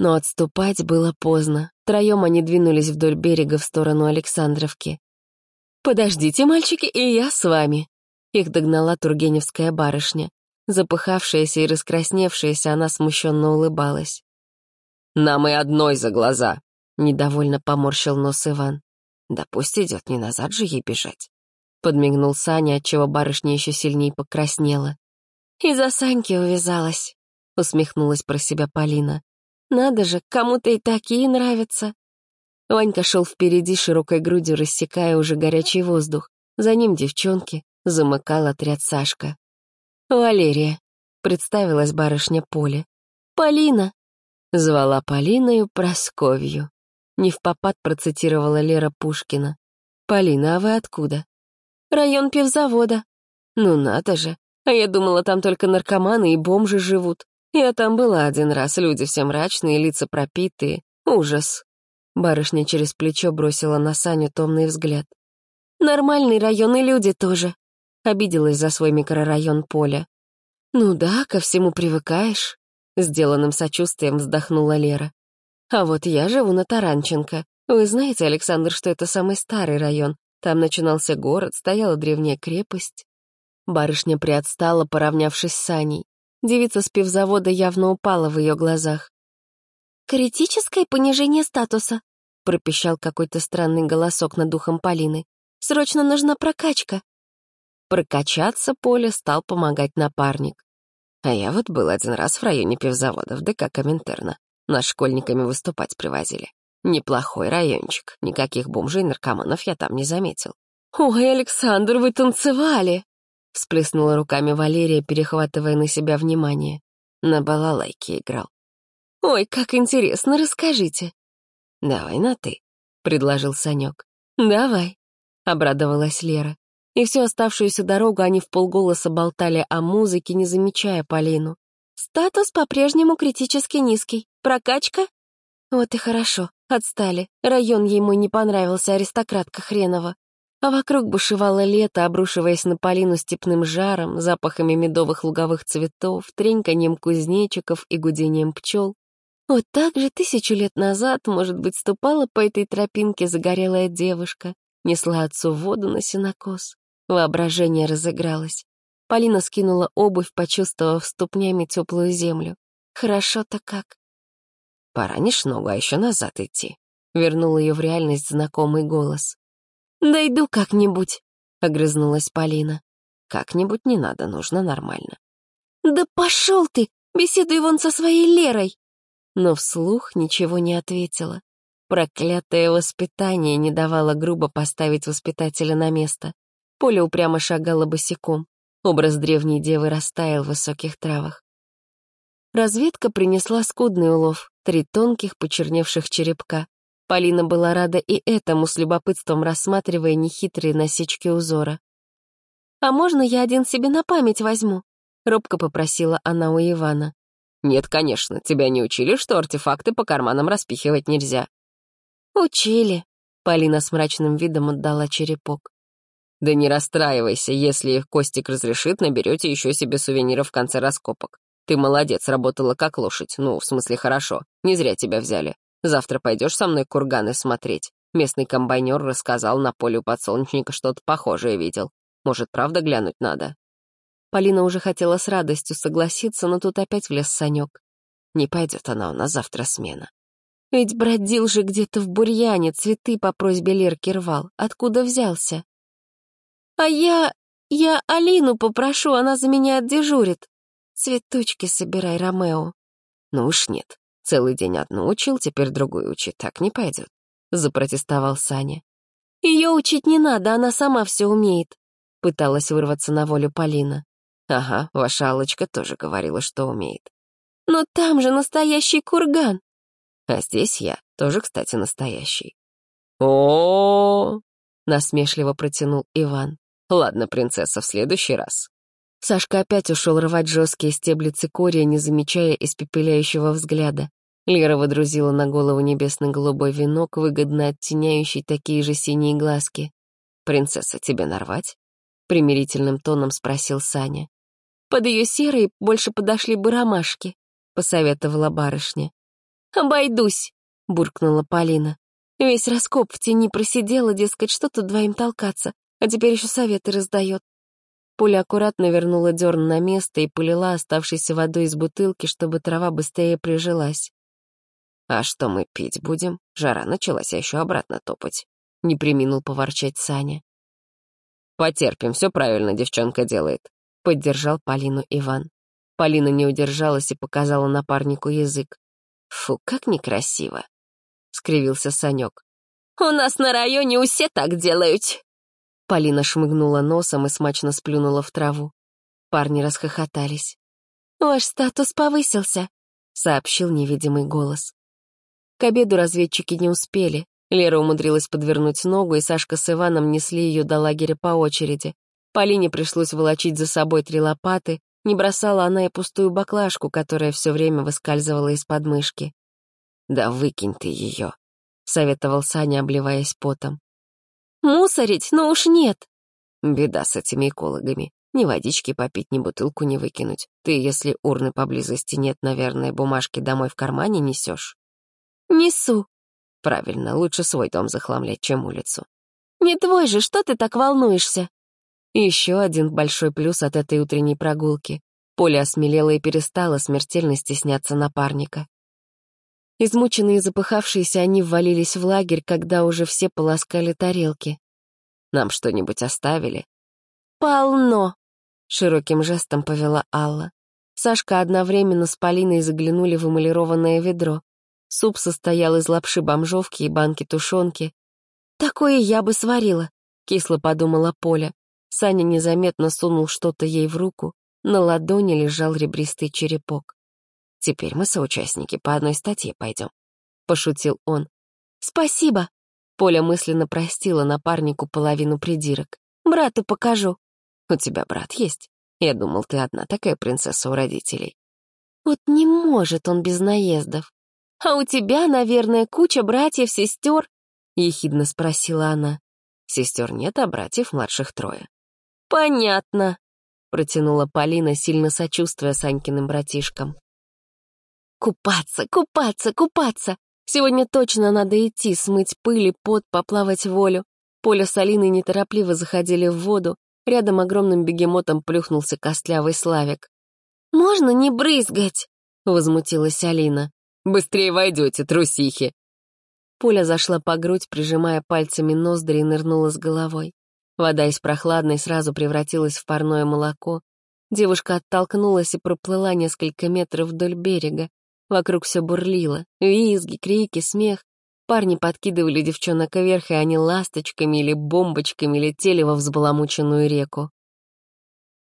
Но отступать было поздно. Втроем они двинулись вдоль берега в сторону Александровки. «Подождите, мальчики, и я с вами!» Их догнала тургеневская барышня. Запыхавшаяся и раскрасневшаяся, она смущенно улыбалась. «Нам и одной за глаза!» — недовольно поморщил нос Иван. «Да пусть идет, не назад же ей бежать!» Подмигнул Саня, отчего барышня еще сильнее покраснела. «Из-за Саньки увязалась», — усмехнулась про себя Полина. «Надо же, кому-то и такие нравятся». Ванька шел впереди широкой грудью, рассекая уже горячий воздух. За ним девчонки, замыкал отряд Сашка. «Валерия», — представилась барышня Поле. «Полина», — звала Полиною Просковью. Не в попад процитировала Лера Пушкина. «Полина, а вы откуда?» «Район пивзавода». «Ну надо же, а я думала, там только наркоманы и бомжи живут. Я там была один раз, люди все мрачные, лица пропитые. Ужас. Барышня через плечо бросила на Саню томный взгляд. «Нормальный район и люди тоже», — обиделась за свой микрорайон Поля. «Ну да, ко всему привыкаешь», — сделанным сочувствием вздохнула Лера. «А вот я живу на Таранченко. Вы знаете, Александр, что это самый старый район. Там начинался город, стояла древняя крепость». Барышня приотстала, поравнявшись с Саней. Девица с пивзавода явно упала в ее глазах. «Критическое понижение статуса», — пропищал какой-то странный голосок над духом Полины. «Срочно нужна прокачка». Прокачаться Поле стал помогать напарник. А я вот был один раз в районе пивзавода, в ДК Коминтерна. Нас школьниками выступать привозили. Неплохой райончик, никаких бомжей и наркоманов я там не заметил. «Ой, Александр, вы танцевали!» — всплеснула руками Валерия, перехватывая на себя внимание. На балалайке играл. «Ой, как интересно, расскажите». «Давай на «ты», — предложил Санек. «Давай», — обрадовалась Лера. И всю оставшуюся дорогу они в полголоса болтали о музыке, не замечая Полину. «Статус по-прежнему критически низкий. Прокачка?» «Вот и хорошо. Отстали. Район ему не понравился, аристократка хренова. А вокруг бушевало лето, обрушиваясь на Полину степным жаром, запахами медовых луговых цветов, треньканьем кузнечиков и гудением пчел. Вот так же тысячу лет назад, может быть, ступала по этой тропинке загорелая девушка, несла отцу воду на сенокос. Воображение разыгралось. Полина скинула обувь, почувствовав ступнями теплую землю. Хорошо-то как. «Поранишь ногу, а еще назад идти», — вернул ее в реальность знакомый голос. «Дойду как-нибудь», — огрызнулась Полина. «Как-нибудь не надо, нужно нормально». «Да пошел ты! Беседуй вон со своей Лерой!» Но вслух ничего не ответила. Проклятое воспитание не давало грубо поставить воспитателя на место. Поля упрямо шагала босиком. Образ древней девы растаял в высоких травах. Разведка принесла скудный улов, три тонких, почерневших черепка. Полина была рада и этому, с любопытством рассматривая нехитрые насечки узора. «А можно я один себе на память возьму?» — робко попросила она у Ивана. «Нет, конечно, тебя не учили, что артефакты по карманам распихивать нельзя». «Учили», — Полина с мрачным видом отдала черепок. Да не расстраивайся, если их Костик разрешит, наберете еще себе сувениров в конце раскопок. Ты молодец, работала как лошадь. Ну, в смысле, хорошо. Не зря тебя взяли. Завтра пойдешь со мной курганы смотреть. Местный комбайнер рассказал на поле у подсолнечника что-то похожее видел. Может, правда глянуть надо?» Полина уже хотела с радостью согласиться, но тут опять влез Санек. Не пойдет она у нас завтра смена. Ведь бродил же где-то в бурьяне, цветы по просьбе Лерки рвал. Откуда взялся? «А я... я Алину попрошу, она за меня отдежурит. Цветочки собирай, Ромео». «Ну уж нет. Целый день одну учил, теперь другую учить. Так не пойдет», — запротестовал Саня. «Ее учить не надо, она сама все умеет», — пыталась вырваться на волю Полина. «Ага, ваша Аллочка тоже говорила, что умеет». «Но там же настоящий курган». «А здесь я, тоже, кстати, настоящий». -о, -о, -о насмешливо протянул Иван. Ладно, принцесса, в следующий раз. Сашка опять ушел рвать жесткие стебли цикория, не замечая испепеляющего взгляда. Лера водрузила на голову небесно-голубой венок, выгодно оттеняющий такие же синие глазки. «Принцесса, тебе нарвать?» — примирительным тоном спросил Саня. «Под ее серой больше подошли бы ромашки», — посоветовала барышня. «Обойдусь», — буркнула Полина. Весь раскоп в тени просидела, дескать, что тут двоим толкаться а теперь еще советы раздает. Пуля аккуратно вернула дерн на место и полила оставшейся водой из бутылки, чтобы трава быстрее прижилась. «А что мы пить будем? Жара началась, а еще обратно топать», — не приминул поворчать Саня. «Потерпим, все правильно девчонка делает», — поддержал Полину Иван. Полина не удержалась и показала напарнику язык. «Фу, как некрасиво», — скривился Санек. «У нас на районе все так делают», Полина шмыгнула носом и смачно сплюнула в траву. Парни расхохотались. «Ваш статус повысился», — сообщил невидимый голос. К обеду разведчики не успели. Лера умудрилась подвернуть ногу, и Сашка с Иваном несли ее до лагеря по очереди. Полине пришлось волочить за собой три лопаты, не бросала она и пустую баклажку, которая все время выскальзывала из подмышки. «Да выкинь ты ее», — советовал Саня, обливаясь потом. Мусорить? Ну уж нет. Беда с этими экологами. Ни водички попить, ни бутылку не выкинуть. Ты, если урны поблизости нет, наверное, бумажки домой в кармане несешь. Несу. Правильно, лучше свой дом захламлять, чем улицу. Не твой же, что ты так волнуешься? еще один большой плюс от этой утренней прогулки. Поля осмелела и перестала смертельно стесняться напарника. Измученные и запыхавшиеся, они ввалились в лагерь, когда уже все полоскали тарелки. «Нам что-нибудь оставили?» «Полно!» — широким жестом повела Алла. Сашка одновременно с Полиной заглянули в эмалированное ведро. Суп состоял из лапши бомжовки и банки тушенки. «Такое я бы сварила», — кисло подумала Поля. Саня незаметно сунул что-то ей в руку. На ладони лежал ребристый черепок. Теперь мы соучастники, по одной статье пойдем», — пошутил он. «Спасибо!» — Поля мысленно простила напарнику половину придирок. Брату покажу». «У тебя брат есть? Я думал, ты одна такая принцесса у родителей». «Вот не может он без наездов. А у тебя, наверное, куча братьев, сестер?» — ехидно спросила она. Сестер нет, а братьев младших трое. «Понятно», — протянула Полина, сильно сочувствуя Санькиным братишкам. «Купаться, купаться, купаться! Сегодня точно надо идти, смыть пыль пот, поплавать волю». Поля с Алиной неторопливо заходили в воду, рядом огромным бегемотом плюхнулся костлявый Славик. «Можно не брызгать?» — возмутилась Алина. «Быстрее войдете, трусихи!» Поля зашла по грудь, прижимая пальцами ноздри и нырнула с головой. Вода из прохладной сразу превратилась в парное молоко. Девушка оттолкнулась и проплыла несколько метров вдоль берега. Вокруг все бурлило. Визги, крики, смех. Парни подкидывали девчонок вверх, и они ласточками или бомбочками летели во взбаламученную реку.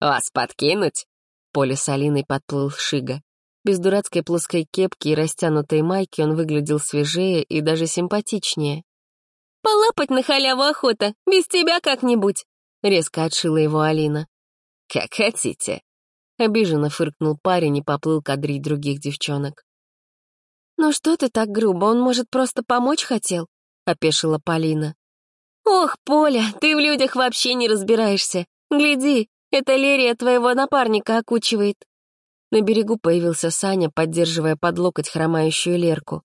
«Вас подкинуть?» Поле с Алиной подплыл Шига. Без дурацкой плоской кепки и растянутой майки он выглядел свежее и даже симпатичнее. «Полапать на халяву охота, без тебя как-нибудь», — резко отшила его Алина. «Как хотите», — обиженно фыркнул парень и поплыл кадрить других девчонок. «Ну что ты так грубо, он, может, просто помочь хотел?» — опешила Полина. «Ох, Поля, ты в людях вообще не разбираешься. Гляди, это Лерия твоего напарника окучивает. На берегу появился Саня, поддерживая под локоть хромающую Лерку.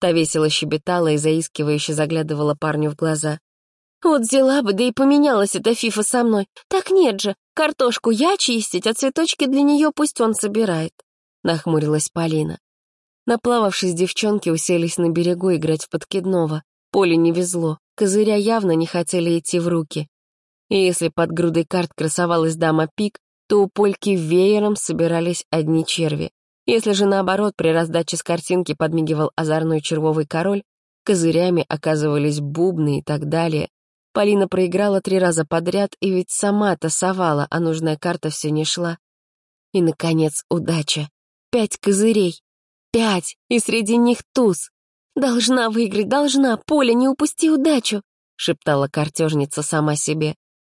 Та весело щебетала и заискивающе заглядывала парню в глаза. «Вот взяла бы, да и поменялась эта фифа со мной. Так нет же, картошку я чистить, а цветочки для нее пусть он собирает», — нахмурилась Полина. Наплававшись, девчонки уселись на берегу играть в подкидного. Поле не везло, козыря явно не хотели идти в руки. И если под грудой карт красовалась дама пик, то у Польки веером собирались одни черви. Если же наоборот при раздаче с картинки подмигивал озорной червовый король, козырями оказывались бубны и так далее. Полина проиграла три раза подряд, и ведь сама-то совала, а нужная карта все не шла. И, наконец, удача. Пять козырей. Пять, и среди них туз. «Должна выиграть, должна, Поля, не упусти удачу», — шептала картежница сама себе.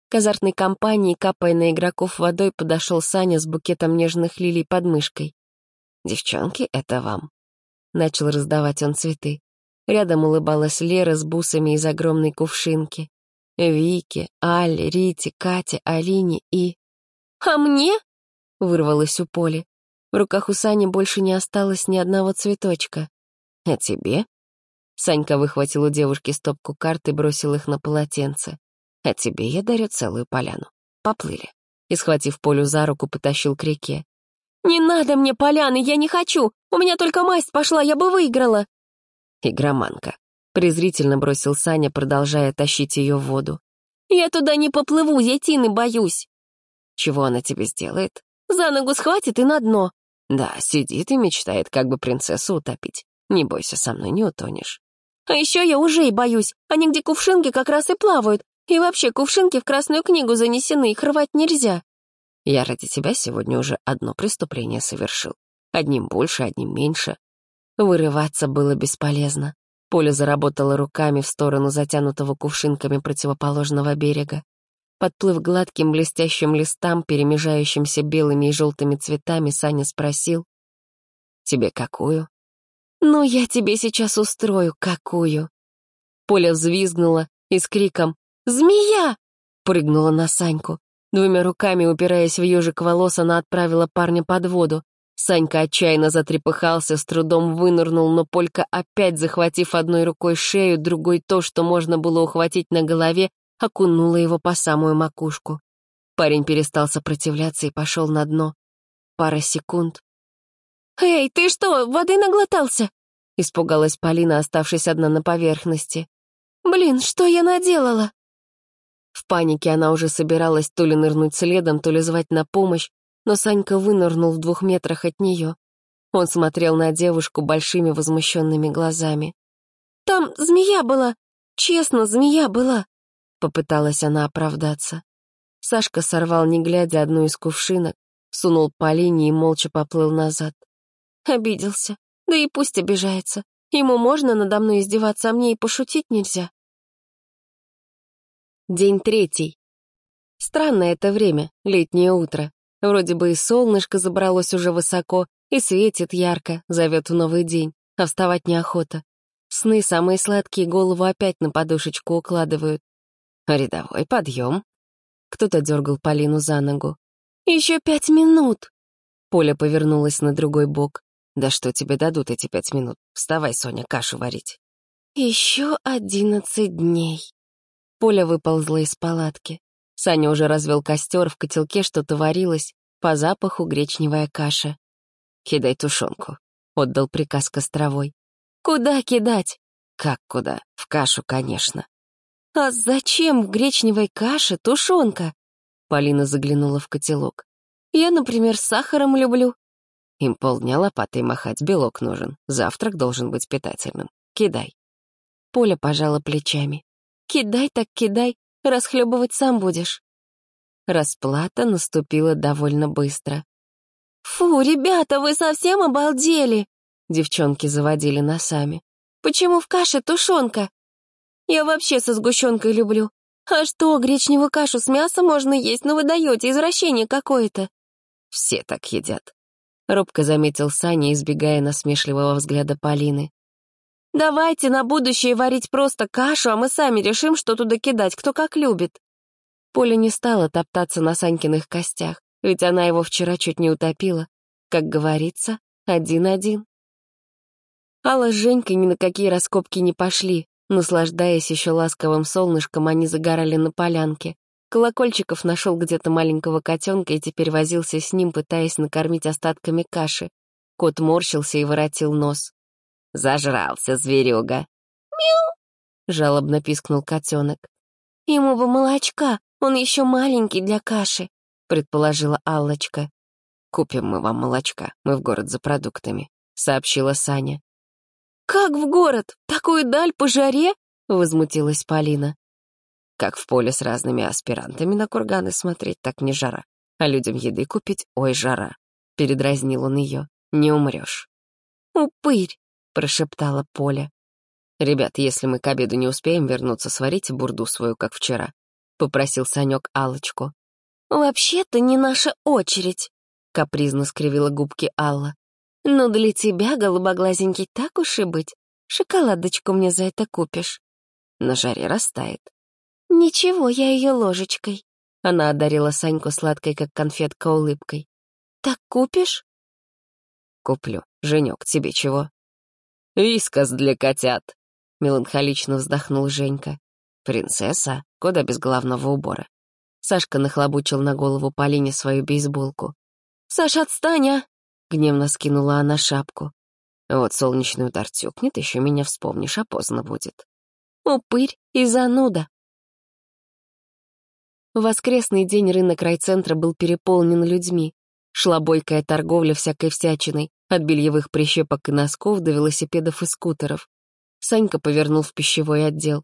К азартной компании, капая на игроков водой, подошел Саня с букетом нежных лилий под мышкой. «Девчонки, это вам». Начал раздавать он цветы. Рядом улыбалась Лера с бусами из огромной кувшинки. Вики, Алле, Рите, Кате, Алине и... «А мне?» — вырвалось у Поли. В руках у Сани больше не осталось ни одного цветочка. «А тебе?» Санька выхватил у девушки стопку карт и бросил их на полотенце. А тебе я дарю целую поляну. Поплыли. И, схватив Полю за руку, потащил к реке. «Не надо мне поляны, я не хочу! У меня только масть пошла, я бы выиграла!» Игроманка. Презрительно бросил Саня, продолжая тащить ее в воду. «Я туда не поплыву, зятины боюсь!» «Чего она тебе сделает?» «За ногу схватит и на дно!» «Да, сидит и мечтает, как бы принцессу утопить. Не бойся, со мной не утонешь». «А еще я уже и боюсь. Они где кувшинки как раз и плавают. И вообще, кувшинки в Красную книгу занесены, их рвать нельзя. Я ради тебя сегодня уже одно преступление совершил. Одним больше, одним меньше. Вырываться было бесполезно. Поля заработала руками в сторону затянутого кувшинками противоположного берега. Подплыв гладким блестящим листам, перемежающимся белыми и желтыми цветами, Саня спросил. «Тебе какую?» «Ну, я тебе сейчас устрою, какую!» Поля взвизгнула и с криком «Змея!» Прыгнула на Саньку. Двумя руками, упираясь в ежик волос, она отправила парня под воду. Санька отчаянно затрепыхался, с трудом вынырнул, но Полька, опять захватив одной рукой шею, другой то, что можно было ухватить на голове, окунула его по самую макушку. Парень перестал сопротивляться и пошел на дно. Пара секунд. «Эй, ты что, воды наглотался?» — испугалась Полина, оставшись одна на поверхности. «Блин, что я наделала?» В панике она уже собиралась то ли нырнуть следом, то ли звать на помощь, но Санька вынырнул в двух метрах от нее. Он смотрел на девушку большими возмущенными глазами. «Там змея была! Честно, змея была!» Попыталась она оправдаться. Сашка сорвал, не глядя, одну из кувшинок, сунул по линии и молча поплыл назад. Обиделся. Да и пусть обижается. Ему можно надо мной издеваться, а мне и пошутить нельзя. День третий. Странное это время, летнее утро. Вроде бы и солнышко забралось уже высоко, и светит ярко, зовет в новый день, а вставать неохота. Сны самые сладкие голову опять на подушечку укладывают. Рядовой подъем. Кто-то дергал Полину за ногу. Еще пять минут. Поля повернулась на другой бок. Да что тебе дадут эти пять минут? Вставай, Соня, кашу варить. Еще одиннадцать дней. Поля выползла из палатки. Саня уже развел костер, в котелке что-то варилось, по запаху гречневая каша. «Кидай тушенку», — отдал приказ костровой. «Куда кидать?» «Как куда? В кашу, конечно». «А зачем в гречневой каше тушенка?» Полина заглянула в котелок. «Я, например, сахаром люблю». Им полдня лопатой махать, белок нужен. Завтрак должен быть питательным. Кидай. Поля пожала плечами. «Кидай так кидай, расхлебывать сам будешь». Расплата наступила довольно быстро. «Фу, ребята, вы совсем обалдели!» Девчонки заводили носами. «Почему в каше тушенка? Я вообще со сгущенкой люблю. А что, гречневую кашу с мясом можно есть, но вы даете извращение какое-то». «Все так едят», — робко заметил Саня, избегая насмешливого взгляда Полины. «Давайте на будущее варить просто кашу, а мы сами решим, что туда кидать, кто как любит». Поля не стала топтаться на Санькиных костях, ведь она его вчера чуть не утопила. Как говорится, один-один. Алла с Женькой ни на какие раскопки не пошли. Наслаждаясь еще ласковым солнышком, они загорали на полянке. Колокольчиков нашел где-то маленького котенка и теперь возился с ним, пытаясь накормить остатками каши. Кот морщился и воротил нос. «Зажрался, зверюга!» «Мяу!» — жалобно пискнул котенок. «Ему бы молочка, он еще маленький для каши», — предположила Аллочка. «Купим мы вам молочка, мы в город за продуктами», — сообщила Саня. «Как в город? Такую даль по жаре?» — возмутилась Полина. «Как в поле с разными аспирантами на курганы смотреть, так не жара. А людям еды купить, ой, жара!» — передразнил он ее. «Не умрешь». «Упырь!» — прошептала Поля. «Ребят, если мы к обеду не успеем вернуться, сварите бурду свою, как вчера», — попросил Санек Алочку. «Вообще-то не наша очередь», — капризно скривила губки Алла. «Ну, для тебя, голубоглазенький, так уж и быть. Шоколадочку мне за это купишь». На жаре растает. «Ничего, я ее ложечкой». Она одарила Саньку сладкой, как конфетка, улыбкой. «Так купишь?» «Куплю. Женек, тебе чего?» «Вискас для котят», — меланхолично вздохнул Женька. «Принцесса? Куда без головного убора?» Сашка нахлобучил на голову Полине свою бейсболку. «Саша, отстань, а!» Гневно скинула она шапку. Вот солнечный удар тюкнет, еще меня вспомнишь, а поздно будет. Упырь и зануда. Воскресный день рынок райцентра был переполнен людьми. Шла бойкая торговля всякой всячиной, от бельевых прищепок и носков до велосипедов и скутеров. Санька повернул в пищевой отдел.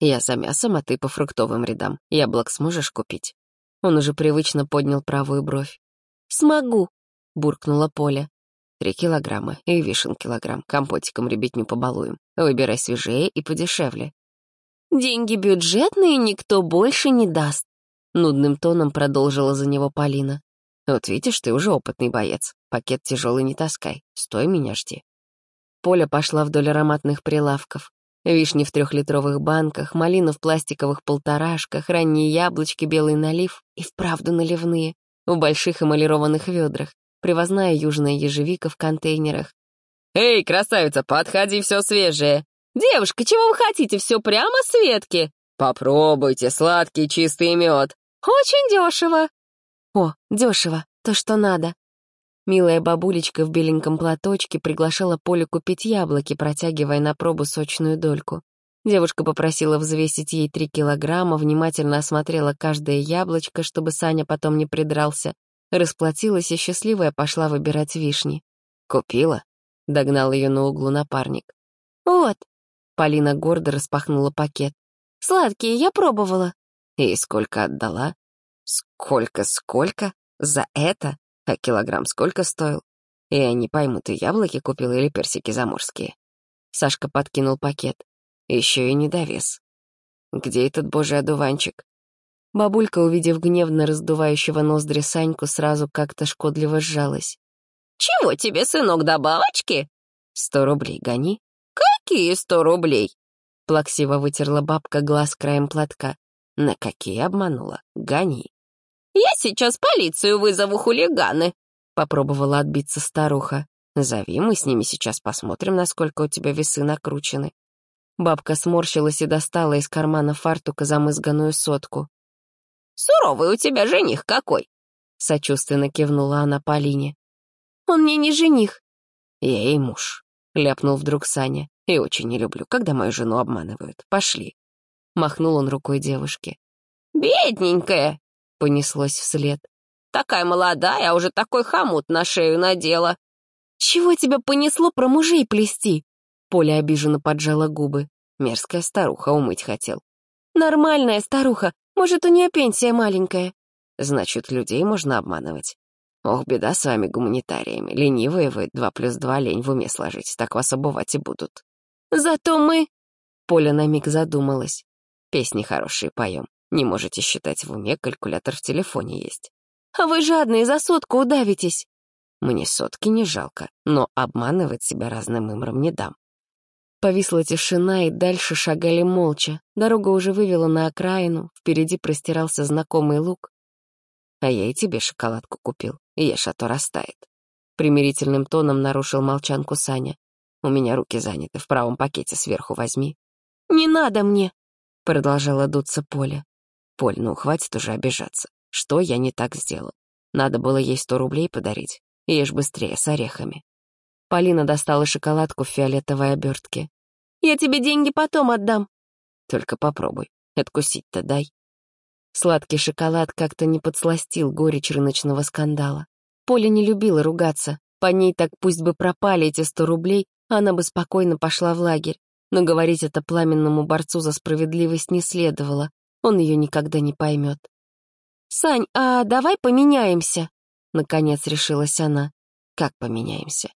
«Я за мясом, а ты по фруктовым рядам. Яблок сможешь купить?» Он уже привычно поднял правую бровь. «Смогу», буркнула Поля. «Три килограмма и вишен килограмм. Компотиком ребятню побалуем. Выбирай свежее и подешевле». «Деньги бюджетные никто больше не даст», — нудным тоном продолжила за него Полина. «Вот видишь, ты уже опытный боец. Пакет тяжелый не таскай. Стой, меня жди». Поля пошла вдоль ароматных прилавков. Вишни в трехлитровых банках, малина в пластиковых полторашках, ранние яблочки, белый налив и вправду наливные, в больших эмалированных ведрах привозная южная ежевика в контейнерах. «Эй, красавица, подходи, все свежее!» «Девушка, чего вы хотите, все прямо с ветки?» «Попробуйте, сладкий чистый мед!» «Очень дешево!» «О, дешево, то, что надо!» Милая бабулечка в беленьком платочке приглашала Полю купить яблоки, протягивая на пробу сочную дольку. Девушка попросила взвесить ей три килограмма, внимательно осмотрела каждое яблочко, чтобы Саня потом не придрался, Расплатилась и счастливая пошла выбирать вишни. «Купила?» — догнал ее на углу напарник. «Вот». Полина гордо распахнула пакет. «Сладкие, я пробовала». «И сколько отдала?» «Сколько, сколько? За это? А килограмм сколько стоил?» «Я не пойму, ты яблоки купила или персики заморские?» Сашка подкинул пакет. Еще и недовес. «Где этот божий одуванчик?» Бабулька, увидев гневно раздувающего ноздри Саньку, сразу как-то шкодливо сжалась. «Чего тебе, сынок, добавочки?» «Сто рублей гони». «Какие сто рублей?» Плаксиво вытерла бабка глаз краем платка. «На какие обманула? Гони». «Я сейчас полицию вызову хулиганы», — попробовала отбиться старуха. «Зови, мы с ними сейчас посмотрим, насколько у тебя весы накручены». Бабка сморщилась и достала из кармана фартука замызганную сотку. «Суровый у тебя жених какой!» — сочувственно кивнула она Полине. «Он мне не жених». «Я ей муж», — ляпнул вдруг Саня. «И очень не люблю, когда мою жену обманывают. Пошли». Махнул он рукой девушке. «Бедненькая!» — понеслось вслед. «Такая молодая, а уже такой хомут на шею надела». «Чего тебя понесло про мужей плести?» Поля обиженно поджала губы. Мерзкая старуха умыть хотел. «Нормальная старуха. Может, у нее пенсия маленькая». «Значит, людей можно обманывать. Ох, беда с вами, гуманитариями. Ленивые вы, два плюс два лень в уме сложить. Так вас обувать и будут». «Зато мы...» Поля на миг задумалась. «Песни хорошие поем. Не можете считать в уме, калькулятор в телефоне есть». «А вы жадные, за сотку удавитесь». «Мне сотки не жалко, но обманывать себя разным имром не дам. Повисла тишина, и дальше шагали молча. Дорога уже вывела на окраину, впереди простирался знакомый луг. А я и тебе шоколадку купил, ешь, а то растает. Примирительным тоном нарушил молчанку Саня. У меня руки заняты, в правом пакете сверху возьми. «Не надо мне!» — продолжала дуться Поля. «Поль, ну хватит уже обижаться. Что я не так сделал? Надо было ей сто рублей подарить. Ешь быстрее, с орехами». Полина достала шоколадку в фиолетовой обертке. «Я тебе деньги потом отдам». «Только попробуй. Откусить-то дай». Сладкий шоколад как-то не подсластил горечь рыночного скандала. Поля не любила ругаться. По ней так пусть бы пропали эти сто рублей, она бы спокойно пошла в лагерь. Но говорить это пламенному борцу за справедливость не следовало. Он ее никогда не поймет. «Сань, а давай поменяемся?» Наконец решилась она. «Как поменяемся?»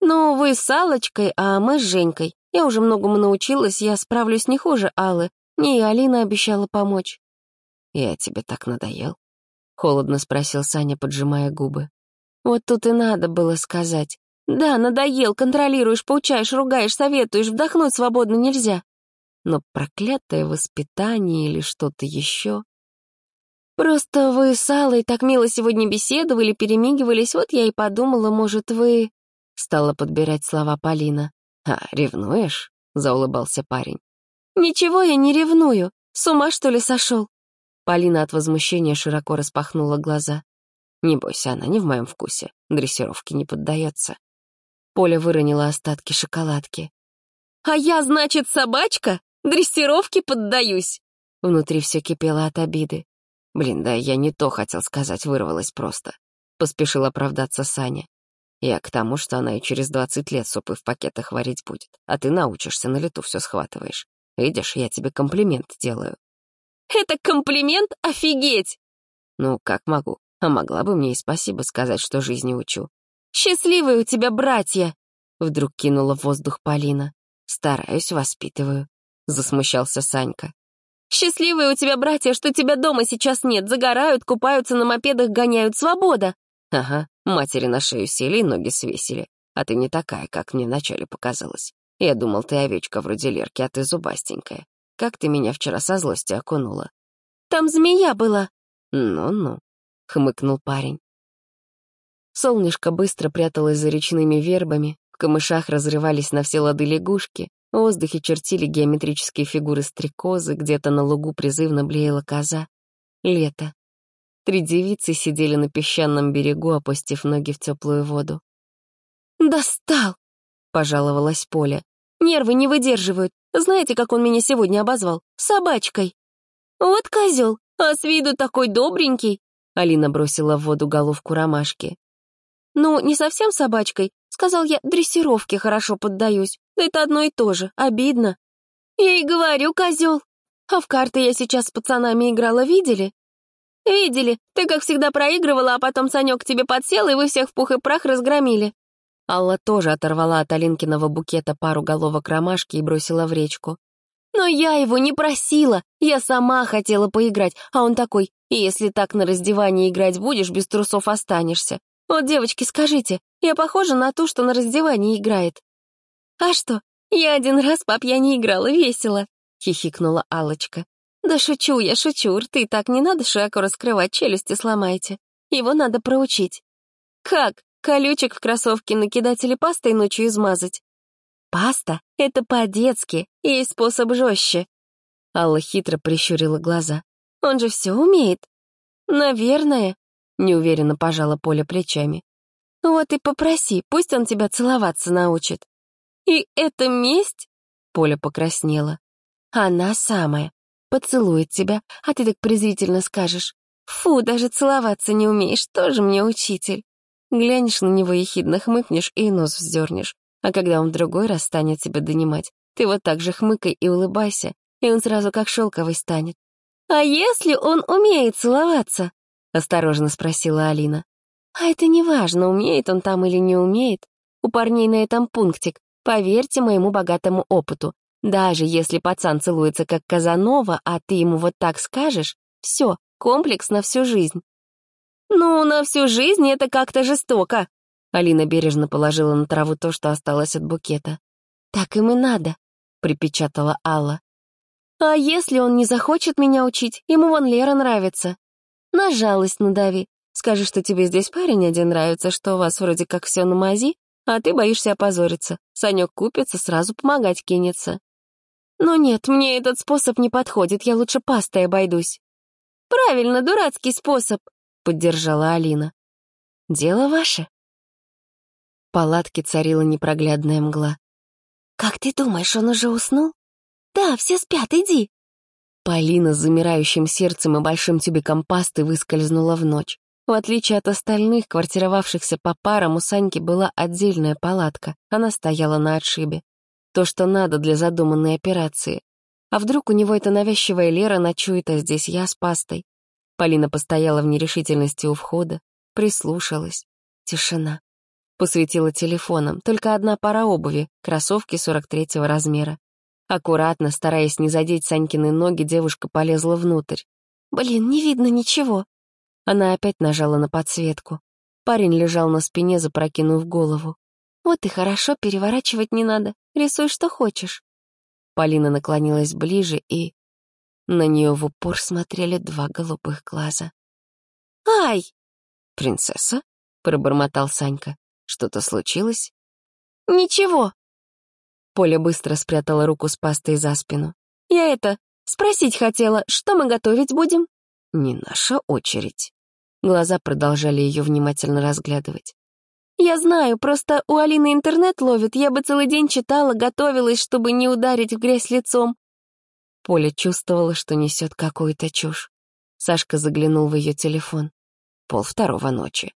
«Ну, вы с Аллочкой, а мы с Женькой. Я уже многому научилась, я справлюсь не хуже Аллы. Мне и Алина обещала помочь». «Я тебе так надоел?» — холодно спросил Саня, поджимая губы. «Вот тут и надо было сказать. Да, надоел, контролируешь, поучаешь, ругаешь, советуешь, вдохнуть свободно нельзя. Но проклятое воспитание или что-то еще...» «Просто вы с Аллой так мило сегодня беседовали, перемигивались, вот я и подумала, может, вы...» Стала подбирать слова Полина. «А, ревнуешь?» — заулыбался парень. «Ничего я не ревную. С ума, что ли, сошел?» Полина от возмущения широко распахнула глаза. «Не бойся, она не в моем вкусе. Дрессировке не поддается». Поля выронила остатки шоколадки. «А я, значит, собачка? Дрессировке поддаюсь?» Внутри все кипело от обиды. «Блин, да я не то хотел сказать, вырвалась просто». Поспешил оправдаться Саня. Я к тому, что она и через двадцать лет супы в пакетах варить будет, а ты научишься, на лету все схватываешь. Видишь, я тебе комплимент делаю». «Это комплимент? Офигеть!» «Ну, как могу. А могла бы мне и спасибо сказать, что жизни учу». «Счастливые у тебя братья!» Вдруг кинула в воздух Полина. «Стараюсь, воспитываю», — засмущался Санька. «Счастливые у тебя братья, что тебя дома сейчас нет, загорают, купаются на мопедах, гоняют. Свобода!» «Ага, Матери на шею сели и ноги свесили. А ты не такая, как мне вначале показалось. Я думал, ты овечка вроде Лерки, а ты зубастенькая. Как ты меня вчера со злости окунула? Там змея была. Ну-ну, хмыкнул парень. Солнышко быстро пряталось за речными вербами, в камышах разрывались на все лады лягушки, в воздухе чертили геометрические фигуры стрекозы, где-то на лугу призывно блеяла коза. Лето. Три девицы сидели на песчаном берегу, опустив ноги в теплую воду. «Достал!» — пожаловалась Поля. «Нервы не выдерживают. Знаете, как он меня сегодня обозвал? Собачкой!» «Вот козел, а с виду такой добренький!» Алина бросила в воду головку ромашки. «Ну, не совсем собачкой. Сказал я, дрессировке хорошо поддаюсь. Да это одно и то же. Обидно». «Я и говорю, козел. А в карты я сейчас с пацанами играла, видели? «Видели, ты, как всегда, проигрывала, а потом Санек тебе подсел, и вы всех в пух и прах разгромили». Алла тоже оторвала от Алинкиного букета пару головок ромашки и бросила в речку. Но я его не просила, я сама хотела поиграть, а он такой, если так на раздевании играть будешь, без трусов останешься. Вот, девочки, скажите, я похожа на ту, что на раздевании играет? А что, я один раз по пьяни играла, весело, хихикнула алочка Да шучу я, шучу, рты так не надо широко раскрывать, челюсти сломаете. Его надо проучить. Как? Колючек в кроссовке накидать или пастой ночью измазать? Паста — это по-детски, есть способ жестче. Алла хитро прищурила глаза. Он же все умеет. Наверное, неуверенно пожала Поля плечами. Вот и попроси, пусть он тебя целоваться научит. И это месть? Поля покраснела. Она самая. Поцелует тебя, а ты так презрительно скажешь. Фу, даже целоваться не умеешь, тоже мне учитель. Глянешь на него ехидно хмыкнешь и нос вздернешь. А когда он в другой раз станет тебя донимать, ты вот так же хмыкай и улыбайся, и он сразу как шелковый станет. «А если он умеет целоваться?» — осторожно спросила Алина. «А это не важно, умеет он там или не умеет. У парней на этом пунктик, поверьте моему богатому опыту. Даже если пацан целуется как Казанова, а ты ему вот так скажешь, все, комплекс на всю жизнь. «Ну, на всю жизнь это как-то жестоко», — Алина бережно положила на траву то, что осталось от букета. «Так им и надо», — припечатала Алла. «А если он не захочет меня учить, ему вон Лера нравится? На жалость надави. Скажи, что тебе здесь парень один нравится, что у вас вроде как все на мази, а ты боишься опозориться. Санек купится, сразу помогать кинется». «Ну нет, мне этот способ не подходит, я лучше пастой обойдусь». «Правильно, дурацкий способ», — поддержала Алина. «Дело ваше». В палатке царила непроглядная мгла. «Как ты думаешь, он уже уснул?» «Да, все спят, иди». Полина с замирающим сердцем и большим тюбиком пасты выскользнула в ночь. В отличие от остальных, квартировавшихся по парам, у Саньки была отдельная палатка. Она стояла на отшибе. То, что надо для задуманной операции. А вдруг у него эта навязчивая Лера ночует, а здесь я с пастой? Полина постояла в нерешительности у входа, прислушалась. Тишина. Посветила телефоном, только одна пара обуви, кроссовки 43-го размера. Аккуратно, стараясь не задеть Санькины ноги, девушка полезла внутрь. «Блин, не видно ничего». Она опять нажала на подсветку. Парень лежал на спине, запрокинув голову. «Вот и хорошо, переворачивать не надо. Рисуй, что хочешь». Полина наклонилась ближе и на нее в упор смотрели два голубых глаза. «Ай!» «Принцесса?» — пробормотал Санька. «Что-то случилось?» «Ничего». Поля быстро спрятала руку с пастой за спину. «Я это, спросить хотела, что мы готовить будем?» «Не наша очередь». Глаза продолжали ее внимательно разглядывать. «Я знаю, просто у Алины интернет ловит, я бы целый день читала, готовилась, чтобы не ударить в грязь лицом. Поля чувствовала, что несет какую-то чушь. Сашка заглянул в ее телефон. Пол второго ночи.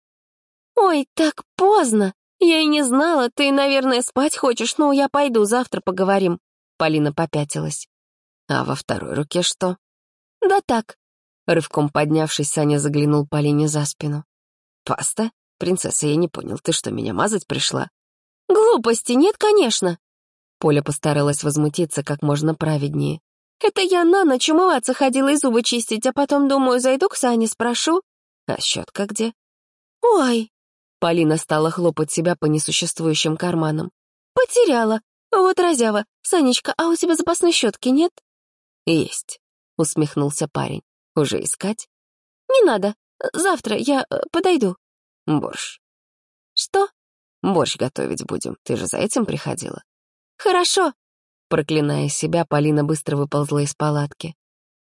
«Ой, так поздно! Я и не знала, ты, наверное, спать хочешь, но я пойду, завтра поговорим». Полина попятилась. «А во второй руке что?» «Да так». Рывком поднявшись, Саня заглянул Полине за спину. «Паста? Принцесса, я не понял, ты что, меня мазать пришла?» «Глупости, нет, конечно». Поля постаралась возмутиться как можно праведнее. Это я на ночь умываться ходила и зубы чистить, а потом, думаю, зайду к Сане, спрошу. А щетка где? Ой. Полина стала хлопать себя по несуществующим карманам. Потеряла. Вот разява. Санечка, а у тебя запасной щетки нет? Есть, усмехнулся парень. Уже искать? Не надо. Завтра я э, подойду. Борщ. Что? Борщ готовить будем. Ты же за этим приходила. Хорошо. Проклиная себя, Полина быстро выползла из палатки.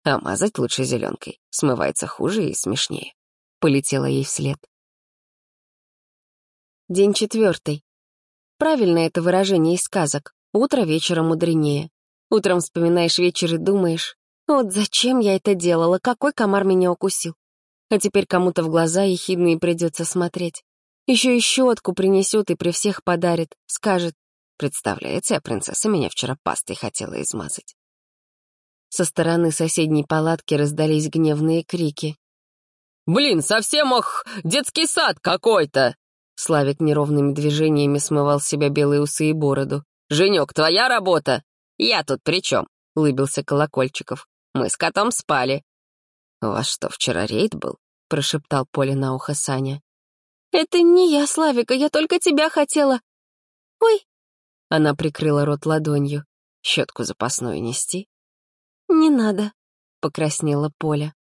А мазать лучше зеленкой, смывается хуже и смешнее. Полетела ей вслед. День четвертый. Правильно это выражение из сказок. Утро вечером мудренее. Утром вспоминаешь вечер и думаешь, вот зачем я это делала, какой комар меня укусил. А теперь кому-то в глаза ехидные придется смотреть. Еще и щетку принесет и при всех подарит, скажет, Представляете, а принцесса меня вчера пастой хотела измазать. Со стороны соседней палатки раздались гневные крики. «Блин, совсем, ох, детский сад какой-то!» Славик неровными движениями смывал с себя белые усы и бороду. «Женек, твоя работа?» «Я тут при чем? улыбился Колокольчиков. «Мы с котом спали». «У вас что, вчера рейд был?» — прошептал Поле на ухо Саня. «Это не я, Славика, я только тебя хотела. Ой!» Она прикрыла рот ладонью. «Щетку запасную нести?» «Не надо», — покраснела Поля.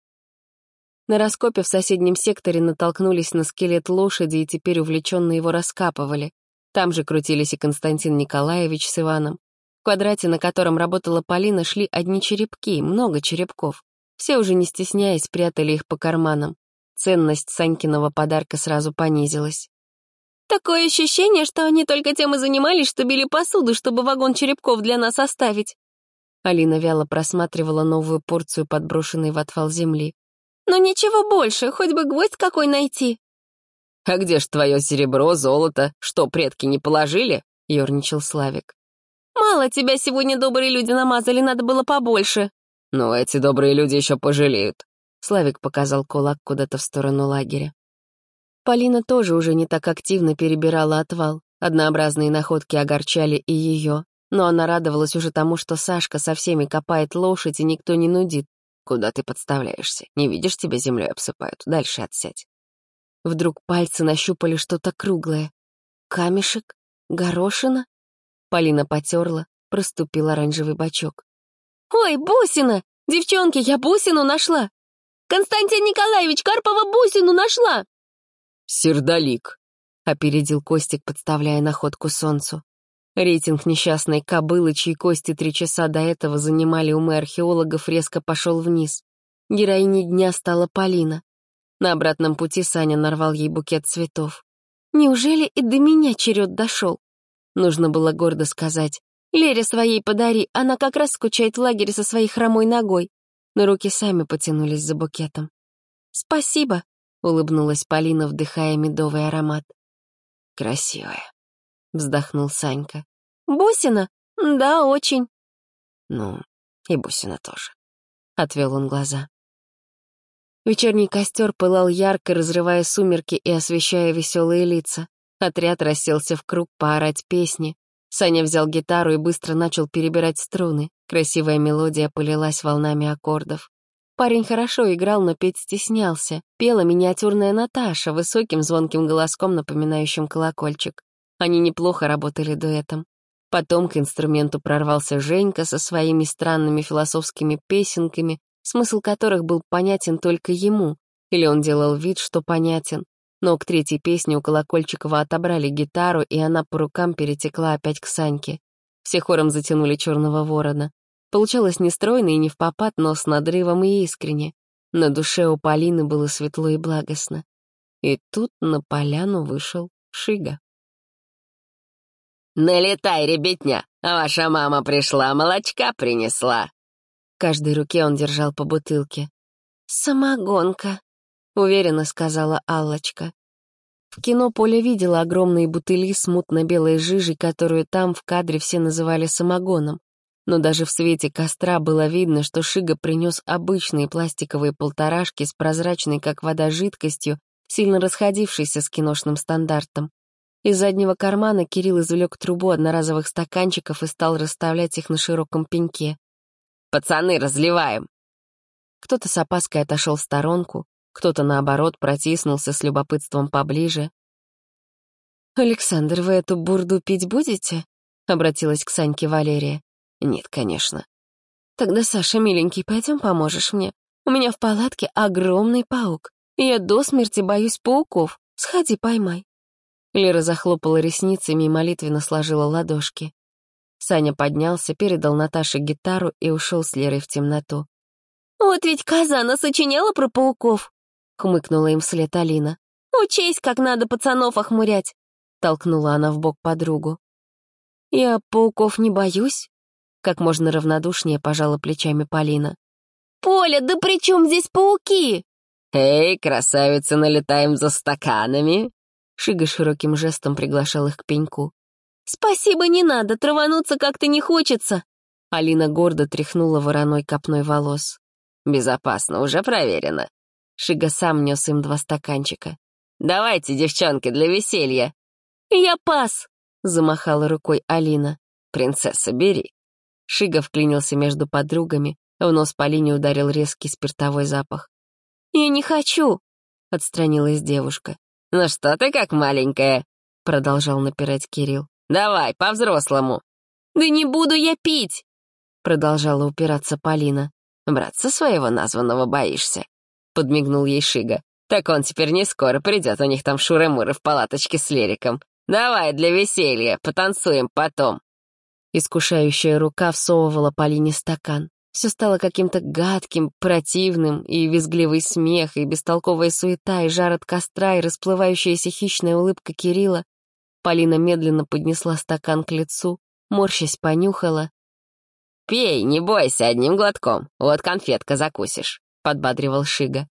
На раскопе в соседнем секторе натолкнулись на скелет лошади и теперь увлеченно его раскапывали. Там же крутились и Константин Николаевич с Иваном. В квадрате, на котором работала Полина, шли одни черепки, много черепков. Все уже не стесняясь прятали их по карманам. Ценность Санькиного подарка сразу понизилась. «Такое ощущение, что они только тем и занимались, что били посуду, чтобы вагон черепков для нас оставить». Алина вяло просматривала новую порцию подброшенной в отвал земли. «Но ничего больше, хоть бы гвоздь какой найти». «А где ж твое серебро, золото? Что, предки не положили?» — ерничал Славик. «Мало тебя сегодня добрые люди намазали, надо было побольше». «Ну, эти добрые люди еще пожалеют». Славик показал кулак куда-то в сторону лагеря. Полина тоже уже не так активно перебирала отвал. Однообразные находки огорчали и ее. Но она радовалась уже тому, что Сашка со всеми копает лошадь, и никто не нудит. Куда ты подставляешься? Не видишь, тебя землей обсыпают. Дальше отсядь. Вдруг пальцы нащупали что-то круглое. Камешек? Горошина? Полина потерла, проступил оранжевый бочок. «Ой, бусина! Девчонки, я бусину нашла! Константин Николаевич, Карпова бусину нашла!» «Сердолик», — опередил Костик, подставляя находку солнцу. Рейтинг несчастной кобылы, чьи кости три часа до этого занимали умы археологов, резко пошел вниз. Героиней дня стала Полина. На обратном пути Саня нарвал ей букет цветов. Неужели и до меня черед дошел? Нужно было гордо сказать. Лере своей подари, она как раз скучает в лагере со своей хромой ногой. Но руки сами потянулись за букетом. «Спасибо», — улыбнулась Полина, вдыхая медовый аромат. «Красивая», — вздохнул Санька. «Бусина? Да, очень». «Ну, и бусина тоже», — отвел он глаза. Вечерний костер пылал ярко, разрывая сумерки и освещая веселые лица. Отряд расселся в круг поорать песни. Саня взял гитару и быстро начал перебирать струны. Красивая мелодия полилась волнами аккордов. Парень хорошо играл, но петь стеснялся. Пела миниатюрная Наташа, высоким звонким голоском, напоминающим колокольчик. Они неплохо работали дуэтом. Потом к инструменту прорвался Женька со своими странными философскими песенками, смысл которых был понятен только ему, или он делал вид, что понятен. Но к третьей песне у Колокольчикова отобрали гитару, и она по рукам перетекла опять к Саньке. Все хором затянули черного ворона. Получалось нестройно и не в попад, но с надрывом и искренне. На душе у Полины было светло и благостно. И тут на поляну вышел Шига. «Налетай, ребятня! Ваша мама пришла, молочка принесла!» В каждой руке он держал по бутылке. «Самогонка», — уверенно сказала Аллочка. В кино Поля видела огромные бутыли с мутно-белой жижей, которую там в кадре все называли самогоном. Но даже в свете костра было видно, что Шига принес обычные пластиковые полторашки с прозрачной, как вода, жидкостью, сильно расходившейся с киношным стандартом. Из заднего кармана Кирилл извлек трубу одноразовых стаканчиков и стал расставлять их на широком пеньке. «Пацаны, разливаем!» Кто-то с опаской отошел в сторонку, кто-то, наоборот, протиснулся с любопытством поближе. «Александр, вы эту бурду пить будете?» — обратилась к Саньке Валерия. «Нет, конечно». «Тогда, Саша, миленький, пойдем поможешь мне. У меня в палатке огромный паук, и я до смерти боюсь пауков. Сходи, поймай». Лера захлопала ресницами и молитвенно сложила ладошки. Саня поднялся, передал Наташе гитару и ушел с Лерой в темноту. «Вот ведь Казана сочиняла про пауков!» — хмыкнула им вслед Алина. «Учесть, как надо пацанов охмурять!» — толкнула она в бок подругу. «Я пауков не боюсь?» — как можно равнодушнее пожала плечами Полина. «Поля, да при чем здесь пауки?» «Эй, красавицы, налетаем за стаканами!» Шига широким жестом приглашал их к пеньку. «Спасибо, не надо, травануться как-то не хочется!» Алина гордо тряхнула вороной копной волос. «Безопасно, уже проверено». Шига сам нес им два стаканчика. «Давайте, девчонки, для веселья». «Я пас!» — замахала рукой Алина. «Принцесса, бери». Шига вклинился между подругами, в нос Полине ударил резкий спиртовой запах. «Я не хочу!» — отстранилась девушка. «Ну что ты как маленькая?» — продолжал напирать Кирилл. «Давай, по-взрослому». «Да не буду я пить!» — продолжала упираться Полина. «Братца своего названного боишься?» — подмигнул ей Шига. «Так он теперь не скоро придет, у них там шуры-муры в палаточке с Лериком. Давай, для веселья, потанцуем потом». Искушающая рука всовывала Полине стакан. Все стало каким-то гадким, противным, и визгливый смех, и бестолковая суета, и жар от костра, и расплывающаяся хищная улыбка Кирилла. Полина медленно поднесла стакан к лицу, морщась понюхала. «Пей, не бойся, одним глотком. Вот конфетка закусишь», — подбадривал Шига.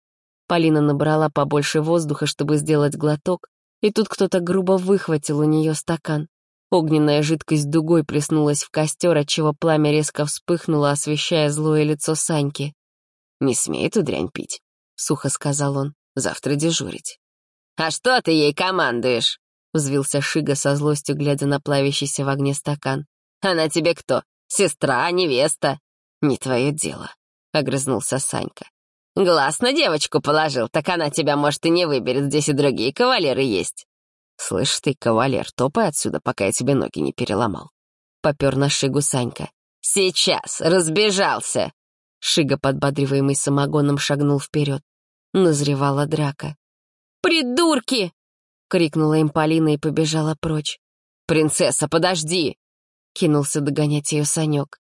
Полина набрала побольше воздуха, чтобы сделать глоток, и тут кто-то грубо выхватил у нее стакан. Огненная жидкость дугой плеснулась в костер, отчего пламя резко вспыхнуло, освещая злое лицо Саньки. «Не смей эту дрянь пить», — сухо сказал он. «Завтра дежурить». «А что ты ей командуешь?» — взвился Шига со злостью, глядя на плавящийся в огне стакан. «Она тебе кто? Сестра, невеста?» «Не твое дело», — огрызнулся Санька. «Глаз на девочку положил, так она тебя, может, и не выберет, здесь и другие кавалеры есть». «Слышь ты, кавалер, топай отсюда, пока я тебе ноги не переломал». Попер на Шигу Санька. «Сейчас! Разбежался!» Шига, подбадриваемый самогоном, шагнул вперед. Назревала драка. «Придурки!» — крикнула им Полина и побежала прочь. «Принцесса, подожди!» — кинулся догонять ее Санек.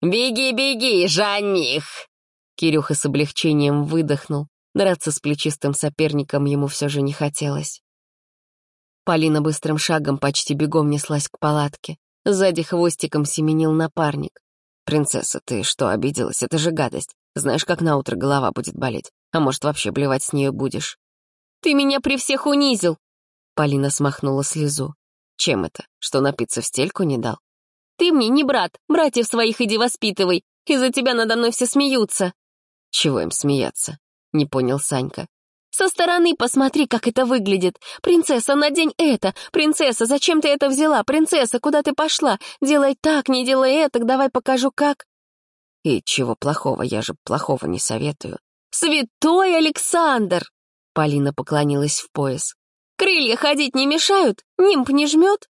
«Беги, беги, жених!» Кирюха с облегчением выдохнул. Драться с плечистым соперником ему все же не хотелось. Полина быстрым шагом почти бегом неслась к палатке. Сзади хвостиком семенил напарник. «Принцесса, ты что, обиделась? Это же гадость. Знаешь, как на утро голова будет болеть. А может, вообще блевать с нее будешь?» «Ты меня при всех унизил!» Полина смахнула слезу. «Чем это? Что напиться в стельку не дал?» «Ты мне не брат. Братьев своих иди воспитывай. Из-за тебя надо мной все смеются». «Чего им смеяться?» — не понял Санька. Со стороны посмотри, как это выглядит. Принцесса, надень это. Принцесса, зачем ты это взяла? Принцесса, куда ты пошла? Делай так, не делай это, давай покажу, как. И чего плохого, я же плохого не советую. Святой Александр! Полина поклонилась в пояс. Крылья ходить не мешают? Нимб не жмет?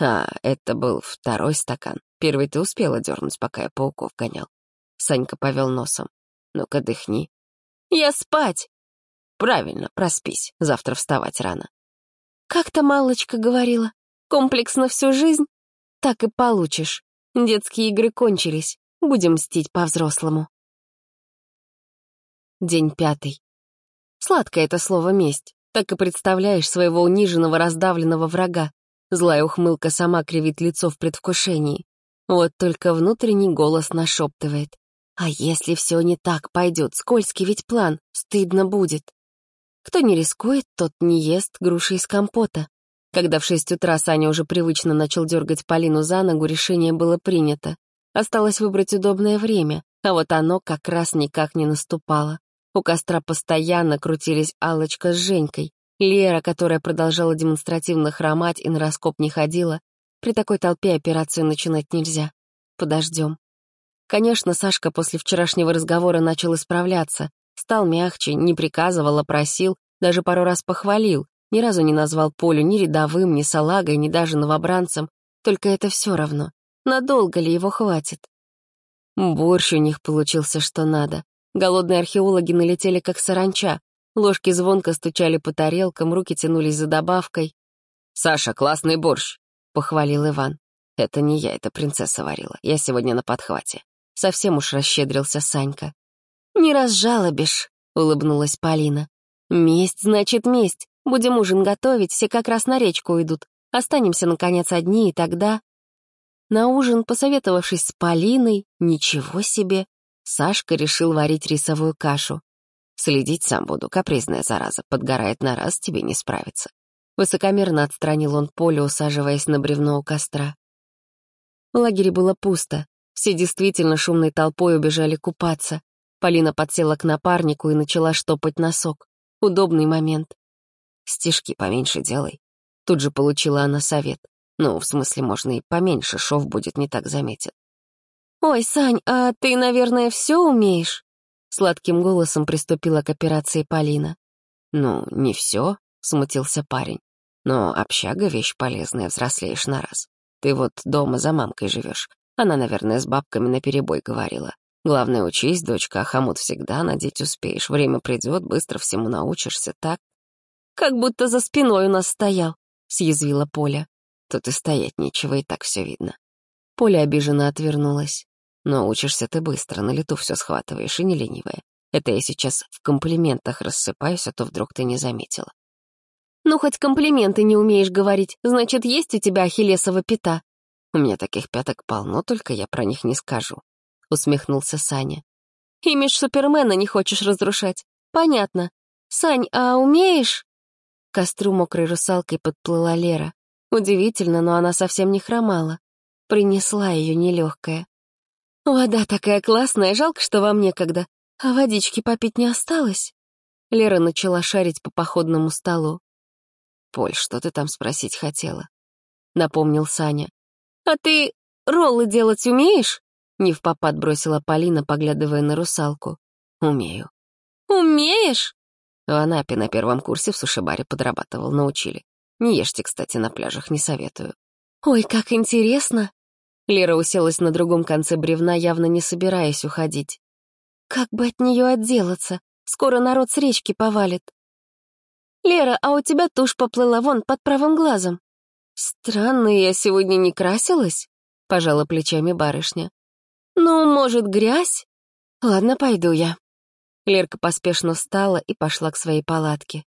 А, это был второй стакан. Первый ты успела дернуть, пока я пауков гонял. Санька повел носом. Ну-ка, дыхни. Я спать. Правильно, проспись, завтра вставать рано. Как-то Малочка говорила, комплекс на всю жизнь? Так и получишь. Детские игры кончились, будем мстить по-взрослому. День пятый. Сладкое это слово «месть». Так и представляешь своего униженного, раздавленного врага. Злая ухмылка сама кривит лицо в предвкушении. Вот только внутренний голос нашептывает. А если все не так пойдет, скользкий ведь план, стыдно будет. Кто не рискует, тот не ест груши из компота. Когда в шесть утра Саня уже привычно начал дергать Полину за ногу, решение было принято. Осталось выбрать удобное время, а вот оно как раз никак не наступало. У костра постоянно крутились Аллочка с Женькой. Лера, которая продолжала демонстративно хромать и на раскоп не ходила. При такой толпе операцию начинать нельзя. Подождем. Конечно, Сашка после вчерашнего разговора начал исправляться. Стал мягче, не приказывал, а просил, даже пару раз похвалил, ни разу не назвал Полю ни рядовым, ни салагой, ни даже новобранцем, только это все равно. Надолго ли его хватит? Борщ у них получился что надо. Голодные археологи налетели как саранча. Ложки звонко стучали по тарелкам, руки тянулись за добавкой. «Саша, классный борщ!» — похвалил Иван. «Это не я, это принцесса варила. Я сегодня на подхвате». Совсем уж расщедрился Санька. «Не разжалобишь», — улыбнулась Полина. «Месть значит месть. Будем ужин готовить, все как раз на речку уйдут. Останемся, наконец, одни, и тогда...» На ужин, посоветовавшись с Полиной, ничего себе, Сашка решил варить рисовую кашу. «Следить сам буду, капризная зараза, подгорает на раз, тебе не справиться». Высокомерно отстранил он поле, усаживаясь на бревно у костра. В лагере было пусто. Все действительно шумной толпой убежали купаться. Полина подсела к напарнику и начала штопать носок. Удобный момент. «Стишки поменьше делай». Тут же получила она совет. Ну, в смысле, можно и поменьше, шов будет не так заметен. «Ой, Сань, а ты, наверное, все умеешь?» Сладким голосом приступила к операции Полина. «Ну, не все», — смутился парень. «Но общага — вещь полезная, взрослеешь на раз. Ты вот дома за мамкой живешь. Она, наверное, с бабками наперебой говорила. Главное, учись, дочка, а хомут всегда надеть успеешь. Время придет, быстро всему научишься, так?» «Как будто за спиной у нас стоял», — съязвила Поля. «Тут и стоять нечего, и так все видно». Поля обиженно отвернулась. Но учишься ты быстро, на лету все схватываешь и не ленивая. Это я сейчас в комплиментах рассыпаюсь, а то вдруг ты не заметила. Ну, хоть комплименты не умеешь говорить, значит, есть у тебя ахиллесова пята. У меня таких пяток полно, только я про них не скажу. Усмехнулся Саня. Имидж Супермена не хочешь разрушать. Понятно. Сань, а умеешь? К костру мокрой русалкой подплыла Лера. Удивительно, но она совсем не хромала. Принесла ее нелегкая. «Вода такая классная, жалко, что вам некогда. А водички попить не осталось?» Лера начала шарить по походному столу. «Поль, что ты там спросить хотела?» — напомнил Саня. «А ты роллы делать умеешь?» — не в попад бросила Полина, поглядывая на русалку. «Умею». «Умеешь?» В Анапе на первом курсе в сушибаре подрабатывал, научили. Не ешьте, кстати, на пляжах, не советую. «Ой, как интересно!» Лера уселась на другом конце бревна, явно не собираясь уходить. «Как бы от нее отделаться? Скоро народ с речки повалит». «Лера, а у тебя тушь поплыла вон под правым глазом». «Странно, я сегодня не красилась?» — пожала плечами барышня. «Ну, может, грязь?» «Ладно, пойду я». Лерка поспешно встала и пошла к своей палатке.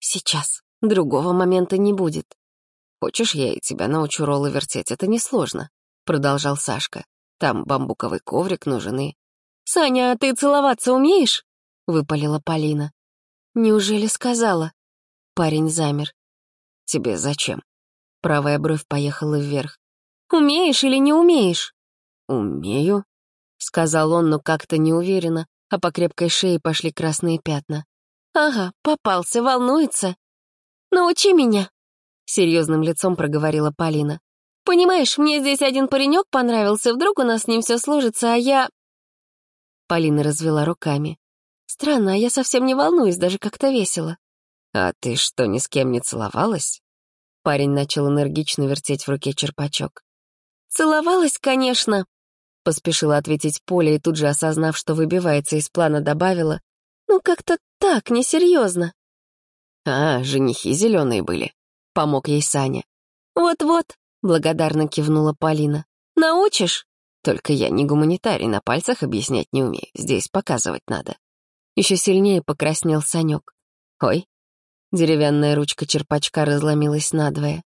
«Сейчас. Другого момента не будет. Хочешь, я и тебя научу роллы вертеть, это несложно продолжал Сашка. «Там бамбуковый коврик нужен и...» «Саня, а ты целоваться умеешь?» — выпалила Полина. «Неужели сказала?» Парень замер. «Тебе зачем?» Правая бровь поехала вверх. «Умеешь или не умеешь?» «Умею», — сказал он, но как-то неуверенно, а по крепкой шее пошли красные пятна. «Ага, попался, волнуется. Научи меня», — серьезным лицом проговорила Полина. Понимаешь, мне здесь один паренек понравился, вдруг у нас с ним все сложится, а я...» Полина развела руками. «Странно, а я совсем не волнуюсь, даже как-то весело». «А ты что, ни с кем не целовалась?» Парень начал энергично вертеть в руке черпачок. «Целовалась, конечно», — поспешила ответить Поля и тут же, осознав, что выбивается из плана, добавила. «Ну, как-то так, несерьезно». «А, женихи зеленые были», — помог ей Саня. «Вот-вот», — благодарно кивнула Полина. «Научишь?» «Только я не гуманитарий, на пальцах объяснять не умею. Здесь показывать надо». Еще сильнее покраснел Санек. «Ой». Деревянная ручка черпачка разломилась надвое.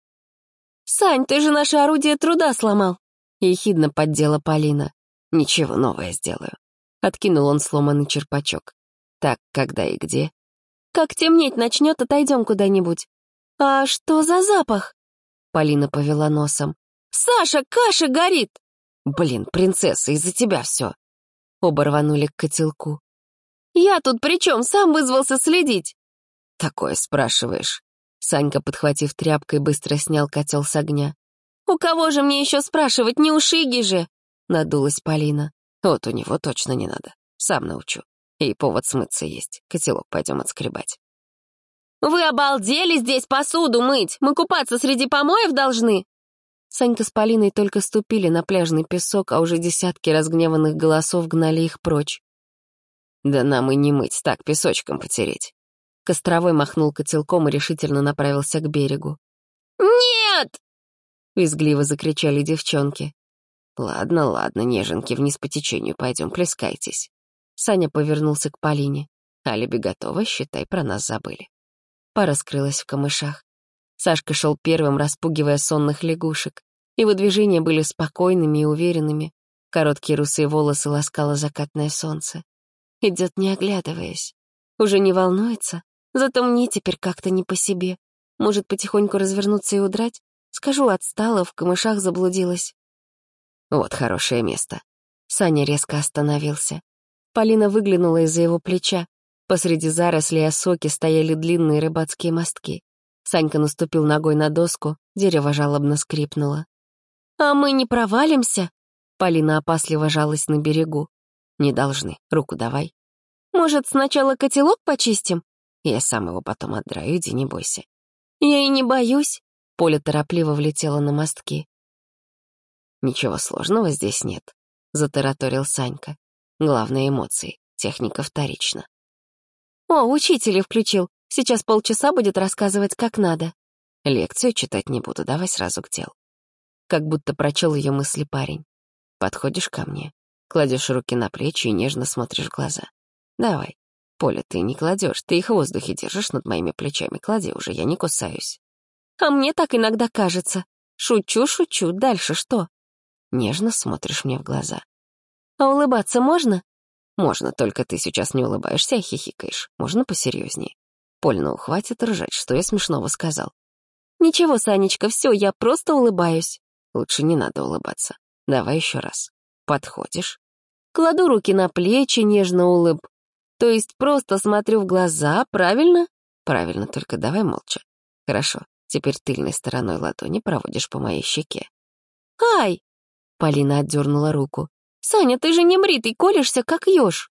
«Сань, ты же наше орудие труда сломал!» Ехидно поддела Полина. «Ничего, новое сделаю». Откинул он сломанный черпачок. «Так, когда и где?» «Как темнеть начнет, отойдем куда-нибудь». «А что за запах?» Полина повела носом. «Саша, каша горит!» «Блин, принцесса, из-за тебя все!» Оба рванули к котелку. «Я тут при чем? Сам вызвался следить!» «Такое спрашиваешь?» Санька, подхватив тряпкой, быстро снял котел с огня. «У кого же мне еще спрашивать? Не у Шиги же!» Надулась Полина. «Вот у него точно не надо. Сам научу. И повод смыться есть. Котелок пойдем отскребать». «Вы обалдели здесь посуду мыть? Мы купаться среди помоев должны?» Санька с Полиной только ступили на пляжный песок, а уже десятки разгневанных голосов гнали их прочь. «Да нам и не мыть, так песочком потереть». Костровой махнул котелком и решительно направился к берегу. «Нет!» — визгливо закричали девчонки. «Ладно, ладно, неженки, вниз по течению пойдем, плескайтесь». Саня повернулся к Полине. «Алиби готова, считай, про нас забыли». Пара скрылась в камышах. Сашка шел первым, распугивая сонных лягушек. Его движения были спокойными и уверенными. Короткие русые волосы ласкало закатное солнце. Идет, не оглядываясь. Уже не волнуется, зато мне теперь как-то не по себе. Может, потихоньку развернуться и удрать? Скажу, отстала, в камышах заблудилась. Вот хорошее место. Саня резко остановился. Полина выглянула из-за его плеча. Посреди зарослей осоки стояли длинные рыбацкие мостки. Санька наступил ногой на доску, дерево жалобно скрипнуло. «А мы не провалимся?» Полина опасливо жалась на берегу. «Не должны. Руку давай». «Может, сначала котелок почистим?» «Я сам его потом отдраю, иди, не бойся». «Я и не боюсь». Поля торопливо влетела на мостки. «Ничего сложного здесь нет», — затараторил Санька. «Главное — эмоции. Техника вторична». «О, учитель включил. Сейчас полчаса будет рассказывать, как надо». «Лекцию читать не буду, давай сразу к делу». Как будто прочел ее мысли парень. Подходишь ко мне, кладешь руки на плечи и нежно смотришь в глаза. Давай. Поля, ты не кладешь, ты их в воздухе держишь над моими плечами. Клади уже, я не кусаюсь. А мне так иногда кажется. Шучу, шучу, дальше что? Нежно смотришь мне в глаза. А улыбаться можно? Можно, только ты сейчас не улыбаешься, а хихикаешь. Можно посерьезнее. Поль, ну хватит ржать, что я смешного сказал. Ничего, Санечка, все, я просто улыбаюсь. Лучше не надо улыбаться. Давай еще раз. Подходишь. Кладу руки на плечи, нежно улыб. То есть просто смотрю в глаза, правильно? Правильно, только давай молча. Хорошо, теперь тыльной стороной ладони проводишь по моей щеке. Ай! Полина отдернула руку. Саня, ты же не бритый, колешься, как еж.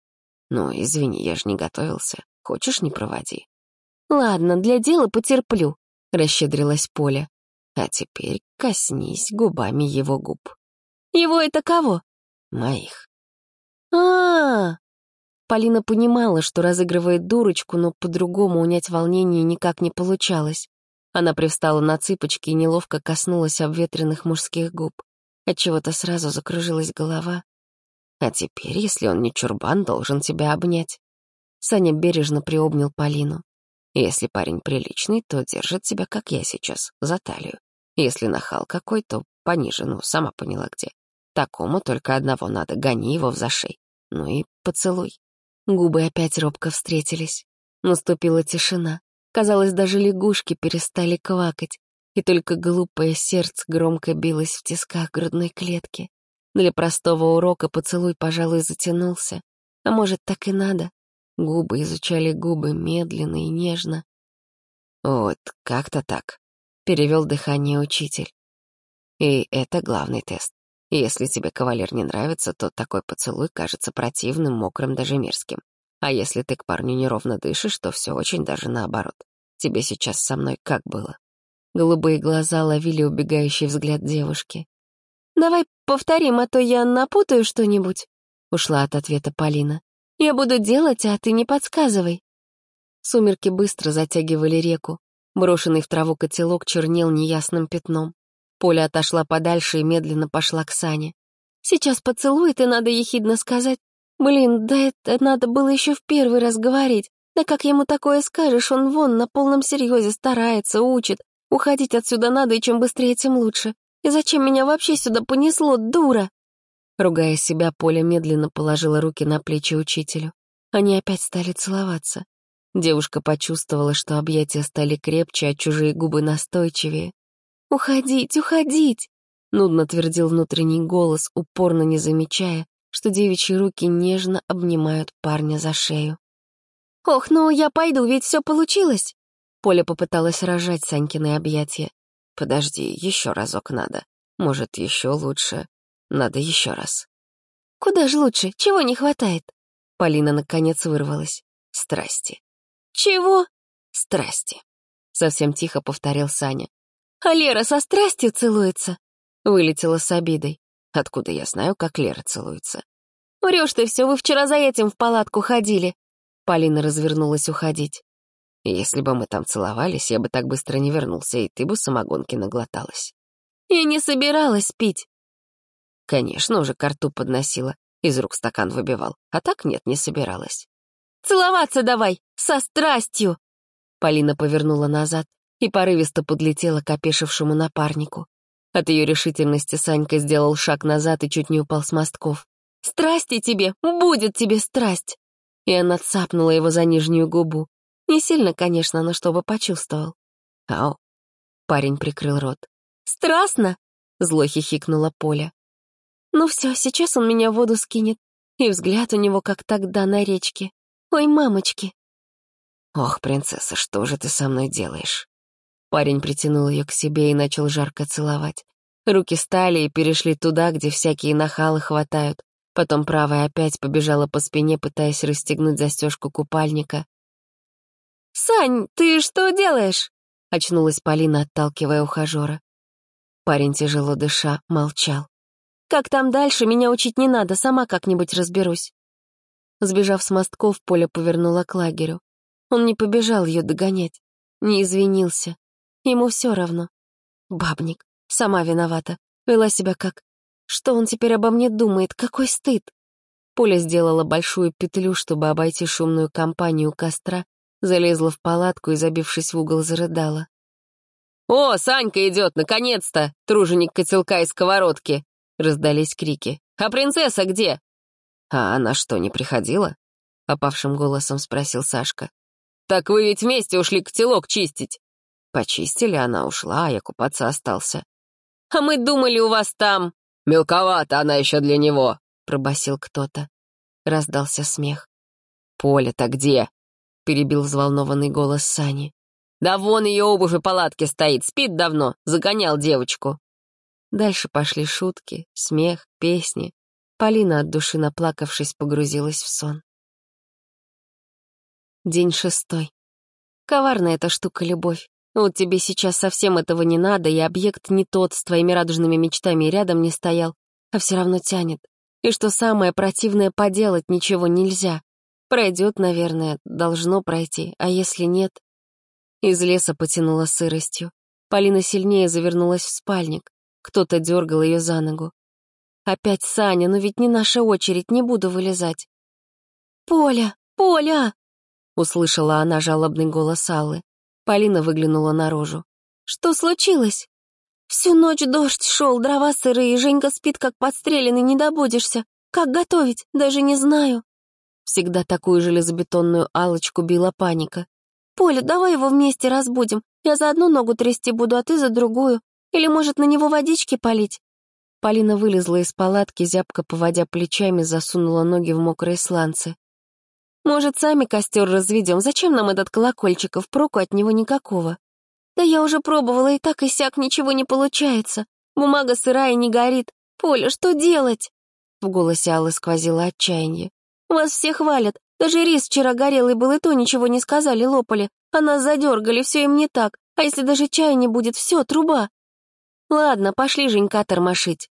Ну, извини, я же не готовился. Хочешь, не проводи. Ладно, для дела потерплю, расщедрилась Поля. А теперь коснись губами его губ. Его это кого? Моих. А, -а, а Полина понимала, что разыгрывает дурочку, но по-другому унять волнение никак не получалось. Она привстала на цыпочки и неловко коснулась обветренных мужских губ. Отчего-то сразу закружилась голова. А теперь, если он не чурбан, должен тебя обнять. Саня бережно приобнял Полину. Если парень приличный, то держит тебя, как я сейчас, за талию. Если нахал какой, то пониже, ну, сама поняла где. Такому только одного надо, гони его в зашей. Ну и поцелуй. Губы опять робко встретились. Наступила тишина. Казалось, даже лягушки перестали квакать, и только глупое сердце громко билось в тисках грудной клетки. Для простого урока поцелуй, пожалуй, затянулся. А может, так и надо? Губы изучали губы медленно и нежно. «Вот, как-то так», — перевел дыхание учитель. И это главный тест. Если тебе кавалер не нравится, то такой поцелуй кажется противным, мокрым, даже мерзким. А если ты к парню неровно дышишь, то все очень даже наоборот. Тебе сейчас со мной как было? Голубые глаза ловили убегающий взгляд девушки. «Давай повторим, а то я напутаю что-нибудь», — ушла от ответа Полина. «Я буду делать, а ты не подсказывай». Сумерки быстро затягивали реку. Брошенный в траву котелок чернел неясным пятном. Поля отошла подальше и медленно пошла к Сане. «Сейчас поцелует, и надо ехидно сказать. Блин, да это надо было еще в первый раз говорить. Да как ему такое скажешь, он вон на полном серьезе старается, учит. Уходить отсюда надо, и чем быстрее, тем лучше. И зачем меня вообще сюда понесло, дура?» Ругая себя, Поля медленно положила руки на плечи учителю. Они опять стали целоваться. Девушка почувствовала, что объятия стали крепче, а чужие губы настойчивее. «Уходить, уходить!» — нудно твердил внутренний голос, упорно не замечая, что девичьи руки нежно обнимают парня за шею. «Ох, ну я пойду, ведь все получилось!» Поля попыталась рожать Санькины объятия. «Подожди, еще разок надо. Может, еще лучше. Надо еще раз». «Куда же лучше? Чего не хватает?» Полина наконец вырвалась. «Страсти». «Чего?» «Страсти», — совсем тихо повторил Саня. А Лера со страстью целуется?» Вылетела с обидой. «Откуда я знаю, как Лера целуется?» «Врешь ты все, вы вчера за этим в палатку ходили». Полина развернулась уходить. «Если бы мы там целовались, я бы так быстро не вернулся, и ты бы самогонки наглоталась». «И не собиралась пить». «Конечно, уже карту подносила, из рук стакан выбивал, а так нет, не собиралась». «Целоваться давай, со страстью!» Полина повернула назад, и порывисто подлетела к опешившему напарнику. От ее решительности Санька сделал шаг назад и чуть не упал с мостков. «Страсти тебе! Будет тебе страсть!» И она цапнула его за нижнюю губу. Не сильно, конечно, но чтобы почувствовал. «Ау!» Парень прикрыл рот. «Страстно!» — зло хихикнула Поля. «Ну все, сейчас он меня в воду скинет. И взгляд у него как тогда на речке. Ой, мамочки!» «Ох, принцесса, что же ты со мной делаешь?» Парень притянул ее к себе и начал жарко целовать. Руки стали и перешли туда, где всякие нахалы хватают. Потом правая опять побежала по спине, пытаясь расстегнуть застежку купальника. «Сань, ты что делаешь?» — очнулась Полина, отталкивая ухажера. Парень, тяжело дыша, молчал. «Как там дальше, меня учить не надо, сама как-нибудь разберусь». Сбежав с мостков, Поля повернула к лагерю. Он не побежал ее догонять, не извинился. Ему все равно. Бабник, сама виновата, вела себя как... Что он теперь обо мне думает? Какой стыд! Поля сделала большую петлю, чтобы обойти шумную компанию костра, залезла в палатку и, забившись в угол, зарыдала. «О, Санька идет, наконец-то! Труженик котелка и сковородки!» — раздались крики. «А принцесса где?» «А она что, не приходила?» — опавшим голосом спросил Сашка. «Так вы ведь вместе ушли котелок чистить!» Почистили, она ушла, а я купаться остался. «А мы думали, у вас там...» «Мелковата она еще для него!» — пробасил кто-то. Раздался смех. «Поле-то где?» — перебил взволнованный голос Сани. Да вон ее обувь в палатке стоит, спит давно, загонял девочку. Дальше пошли шутки, смех, песни. Полина, от души наплакавшись, погрузилась в сон. День шестой. Коварная эта штука любовь. Вот тебе сейчас совсем этого не надо, и объект не тот, с твоими радужными мечтами рядом не стоял, а все равно тянет. И что самое противное, поделать ничего нельзя. Пройдет, наверное, должно пройти, а если нет, из леса потянуло сыростью. Полина сильнее завернулась в спальник. Кто-то дергал ее за ногу. «Опять Саня, но ведь не наша очередь, не буду вылезать». «Поля! Поля!» — услышала она жалобный голос Аллы. Полина выглянула наружу. «Что случилось?» «Всю ночь дождь шел, дрова сырые, Женька спит, как подстреленный, не добудешься. Как готовить? Даже не знаю». Всегда такую железобетонную алочку била паника. «Поля, давай его вместе разбудим. Я за одну ногу трясти буду, а ты за другую. Или, может, на него водички полить?» Полина вылезла из палатки, зябко поводя плечами, засунула ноги в мокрые сланцы. «Может, сами костер разведем? Зачем нам этот колокольчиков? Проку от него никакого». «Да я уже пробовала, и так и сяк ничего не получается. Бумага сырая не горит. Поля, что делать?» В голосе Аллы сквозило отчаяние. «Вас все хвалят, даже рис вчера горелый был, и то ничего не сказали, лопали. А нас задергали, все им не так. А если даже чая не будет, все, труба. Ладно, пошли Женька тормошить.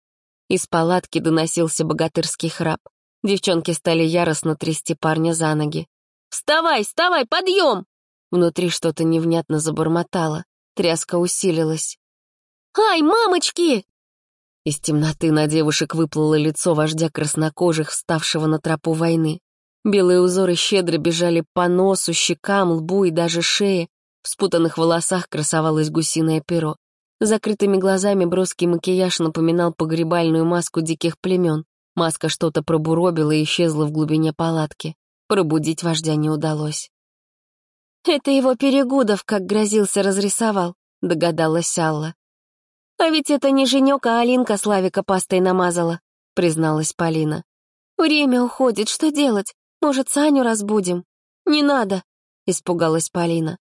Из палатки доносился богатырский храп. Девчонки стали яростно трясти парня за ноги. «Вставай, вставай, подъем!» Внутри что-то невнятно забормотало. Тряска усилилась. «Ай, мамочки!» Из темноты на девушек выплыло лицо вождя краснокожих, вставшего на тропу войны. Белые узоры щедро бежали по носу, щекам, лбу и даже шее. В спутанных волосах красовалось гусиное перо. Закрытыми глазами броский макияж напоминал погребальную маску диких племен. Маска что-то пробуробила и исчезла в глубине палатки. Пробудить вождя не удалось. «Это его Перегудов, как грозился, разрисовал», — догадалась Алла. «А ведь это не Женек, а Алинка Славика пастой намазала», — призналась Полина. «Время уходит, что делать? Может, Саню разбудим?» «Не надо», — испугалась Полина.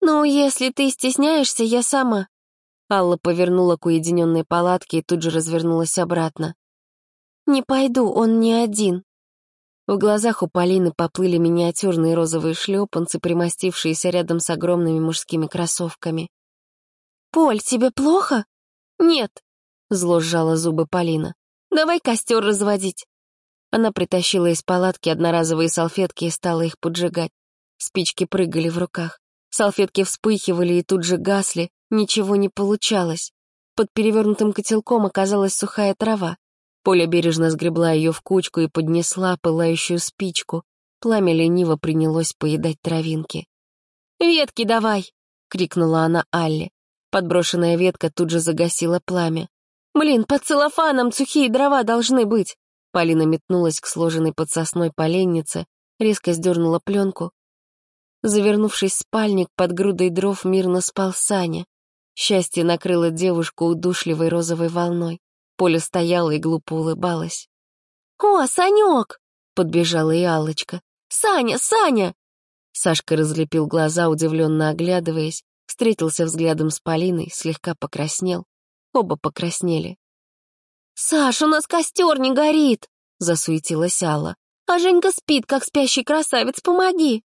«Ну, если ты стесняешься, я сама». Алла повернула к уединенной палатке и тут же развернулась обратно. «Не пойду, он не один». В глазах у Полины поплыли миниатюрные розовые шлепанцы, примостившиеся рядом с огромными мужскими кроссовками. «Поль, тебе плохо?» «Нет», — зло сжала зубы Полина. «Давай костер разводить». Она притащила из палатки одноразовые салфетки и стала их поджигать. Спички прыгали в руках. Салфетки вспыхивали и тут же гасли, ничего не получалось. Под перевернутым котелком оказалась сухая трава. Поля бережно сгребла ее в кучку и поднесла пылающую спичку. Пламя лениво принялось поедать травинки. «Ветки давай!» — крикнула она Алле. Подброшенная ветка тут же загасила пламя. «Блин, под целлофаном сухие дрова должны быть!» Полина метнулась к сложенной под сосной поленнице, резко сдернула пленку. Завернувшись в спальник, под грудой дров мирно спал Саня. Счастье накрыло девушку удушливой розовой волной. Поля стояла и глупо улыбалась. «О, Санек!» — подбежала и Аллочка. «Саня, Саня!» Сашка разлепил глаза, удивленно оглядываясь, встретился взглядом с Полиной, слегка покраснел. Оба покраснели. «Саш, у нас костер не горит!» — засуетилась Алла. «А Женька спит, как спящий красавец, помоги!»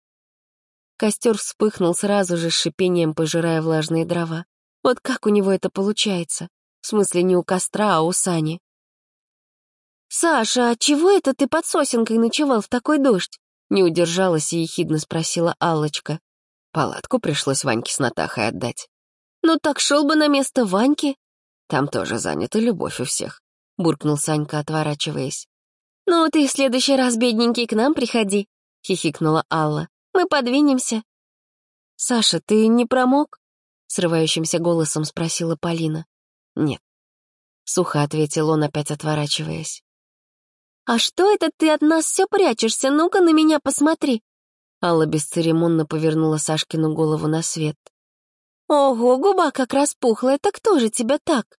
Костер вспыхнул сразу же с шипением, пожирая влажные дрова. Вот как у него это получается? В смысле, не у костра, а у Сани. «Саша, а чего это ты под сосенкой ночевал в такой дождь?» Не удержалась и ехидно спросила Аллочка. Палатку пришлось Ваньке с Натахой отдать. «Ну так шел бы на место Ваньки». Там тоже занята любовь у всех. — буркнул Санька, отворачиваясь. «Ну, ты в следующий раз, бедненький, к нам приходи», — хихикнула Алла. «Мы подвинемся». «Саша, ты не промок?» — срывающимся голосом спросила Полина. «Нет». Сухо ответил он, опять отворачиваясь. «А что это ты от нас все прячешься? Ну-ка на меня посмотри!» Алла бесцеремонно повернула Сашкину голову на свет. «Ого, губа как распухла, это кто же тебя так?»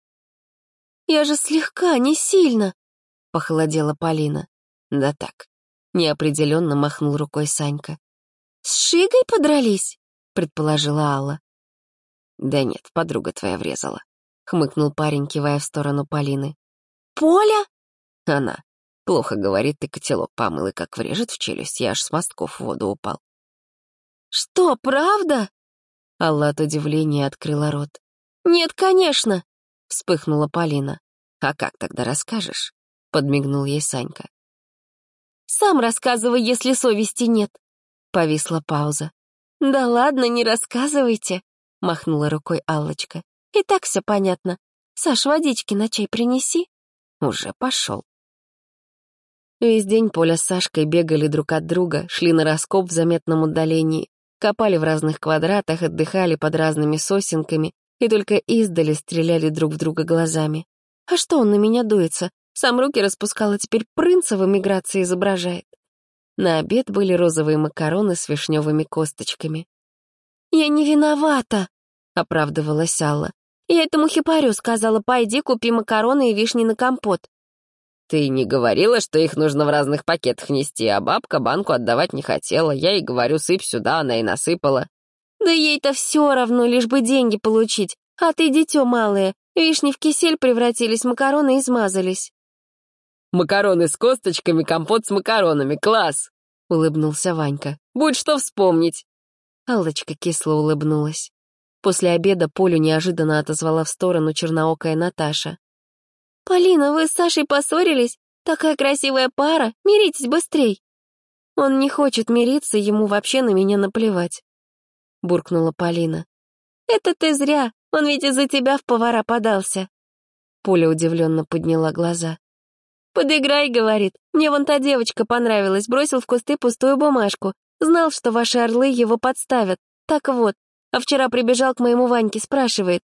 «Я же слегка, не сильно», — похолодела Полина. «Да так», — неопределенно махнул рукой Санька. «С Шигой подрались?» — предположила Алла. «Да нет, подруга твоя врезала», — хмыкнул парень, кивая в сторону Полины. «Поля?» «Она. Плохо говорит, ты котелок помыл, и как врежет в челюсть, я аж с мостков в воду упал». «Что, правда?» Алла от удивления открыла рот. «Нет, конечно!» — вспыхнула Полина. «А как тогда расскажешь?» — подмигнул ей Санька. «Сам рассказывай, если совести нет». Повисла пауза. «Да ладно, не рассказывайте», — махнула рукой Аллочка. «И так все понятно. Саш, водички на чай принеси». Уже пошел. Весь день Поля с Сашкой бегали друг от друга, шли на раскоп в заметном удалении, копали в разных квадратах, отдыхали под разными сосенками, и только издали стреляли друг в друга глазами. А что он на меня дуется? Сам руки распускал, а теперь принца в эмиграции изображает. На обед были розовые макароны с вишневыми косточками. «Я не виновата», — оправдывалась Алла. «Я этому хипарю сказала, пойди купи макароны и вишни на компот». «Ты не говорила, что их нужно в разных пакетах нести, а бабка банку отдавать не хотела. Я ей говорю, сыпь сюда, она и насыпала». Да ей-то все равно, лишь бы деньги получить. А ты, дитё малое, вишни в кисель превратились, макароны измазались. «Макароны с косточками, компот с макаронами, класс!» — улыбнулся Ванька. «Будь что вспомнить!» Аллочка кисло улыбнулась. После обеда Полю неожиданно отозвала в сторону черноокая Наташа. «Полина, вы с Сашей поссорились? Такая красивая пара, миритесь быстрей!» Он не хочет мириться, ему вообще на меня наплевать. — буркнула Полина. «Это ты зря, он ведь из-за тебя в повара подался». Поля удивленно подняла глаза. «Подыграй», — говорит. «Мне вон та девочка понравилась, бросил в кусты пустую бумажку. Знал, что ваши орлы его подставят. Так вот, а вчера прибежал к моему Ваньке, спрашивает.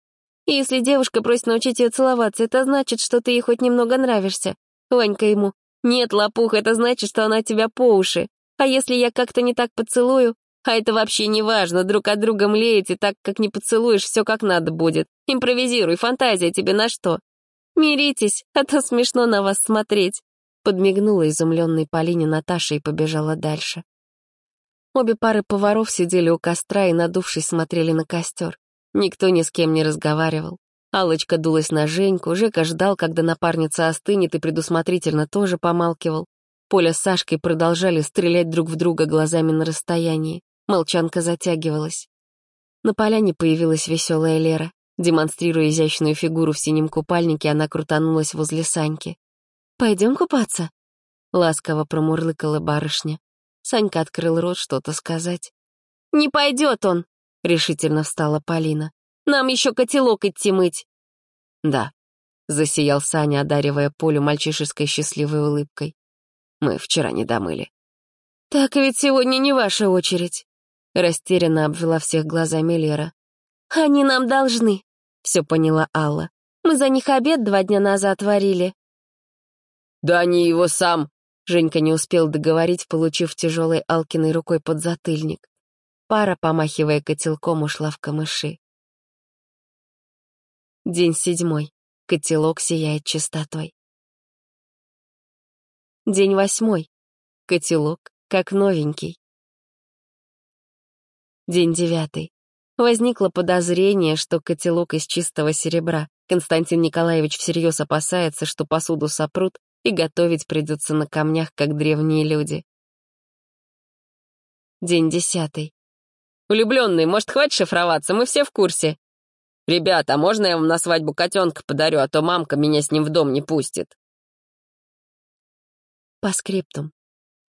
Если девушка просит научить ее целоваться, это значит, что ты ей хоть немного нравишься. Ванька ему. Нет, лопух, это значит, что она тебя по уши. А если я как-то не так поцелую, а это вообще не важно, друг от друга млеете, так как не поцелуешь, все как надо будет. Импровизируй, фантазия тебе на что? Миритесь, а то смешно на вас смотреть. Подмигнула изумленной Полине Наташа и побежала дальше. Обе пары поваров сидели у костра и, надувшись, смотрели на костер. Никто ни с кем не разговаривал. Аллочка дулась на Женьку, Жека ждал, когда напарница остынет, и предусмотрительно тоже помалкивал. Поля с Сашкой продолжали стрелять друг в друга глазами на расстоянии. Молчанка затягивалась. На поляне появилась веселая Лера. Демонстрируя изящную фигуру в синем купальнике, она крутанулась возле Саньки. «Пойдем купаться?» Ласково промурлыкала барышня. Санька открыл рот что-то сказать. «Не пойдет он!» — решительно встала Полина. «Нам еще котелок идти мыть!» «Да», — засиял Саня, одаривая Полю мальчишеской счастливой улыбкой. «Мы вчера не домыли». «Так ведь сегодня не ваша очередь», Растерянно обвела всех глазами Лера. «Они нам должны», — все поняла Алла. «Мы за них обед два дня назад варили». «Да они его сам...» Женька не успел договорить, получив тяжелой Алкиной рукой под затыльник. Пара, помахивая котелком, ушла в камыши. День седьмой. Котелок сияет чистотой. День восьмой. Котелок, как новенький. День девятый. Возникло подозрение, что котелок из чистого серебра, Константин Николаевич всерьез опасается, что посуду сопрут, и готовить придется на камнях, как древние люди. День десятый. Влюбленный, может, хватит шифроваться, мы все в курсе. Ребята, можно я вам на свадьбу котенка подарю, а то мамка меня с ним в дом не пустит? По скриптум.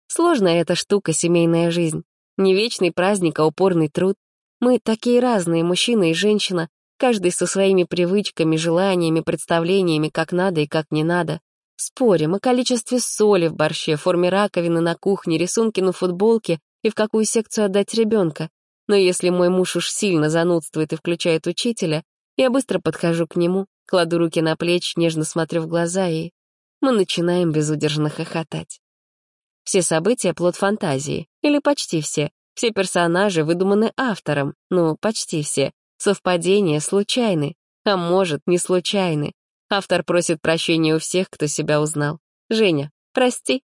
Сложная эта штука, семейная жизнь. Не вечный праздник, а упорный труд. Мы такие разные, мужчина и женщина, каждый со своими привычками, желаниями, представлениями, как надо и как не надо. Спорим о количестве соли в борще, форме раковины на кухне, рисунки на футболке и в какую секцию отдать ребенка. Но если мой муж уж сильно занудствует и включает учителя, я быстро подхожу к нему, кладу руки на плечи, нежно смотрю в глаза и мы начинаем безудержно хохотать. Все события — плод фантазии, или почти все. Все персонажи выдуманы автором, ну, почти все. Совпадения случайны, а может, не случайны. Автор просит прощения у всех, кто себя узнал. Женя, прости,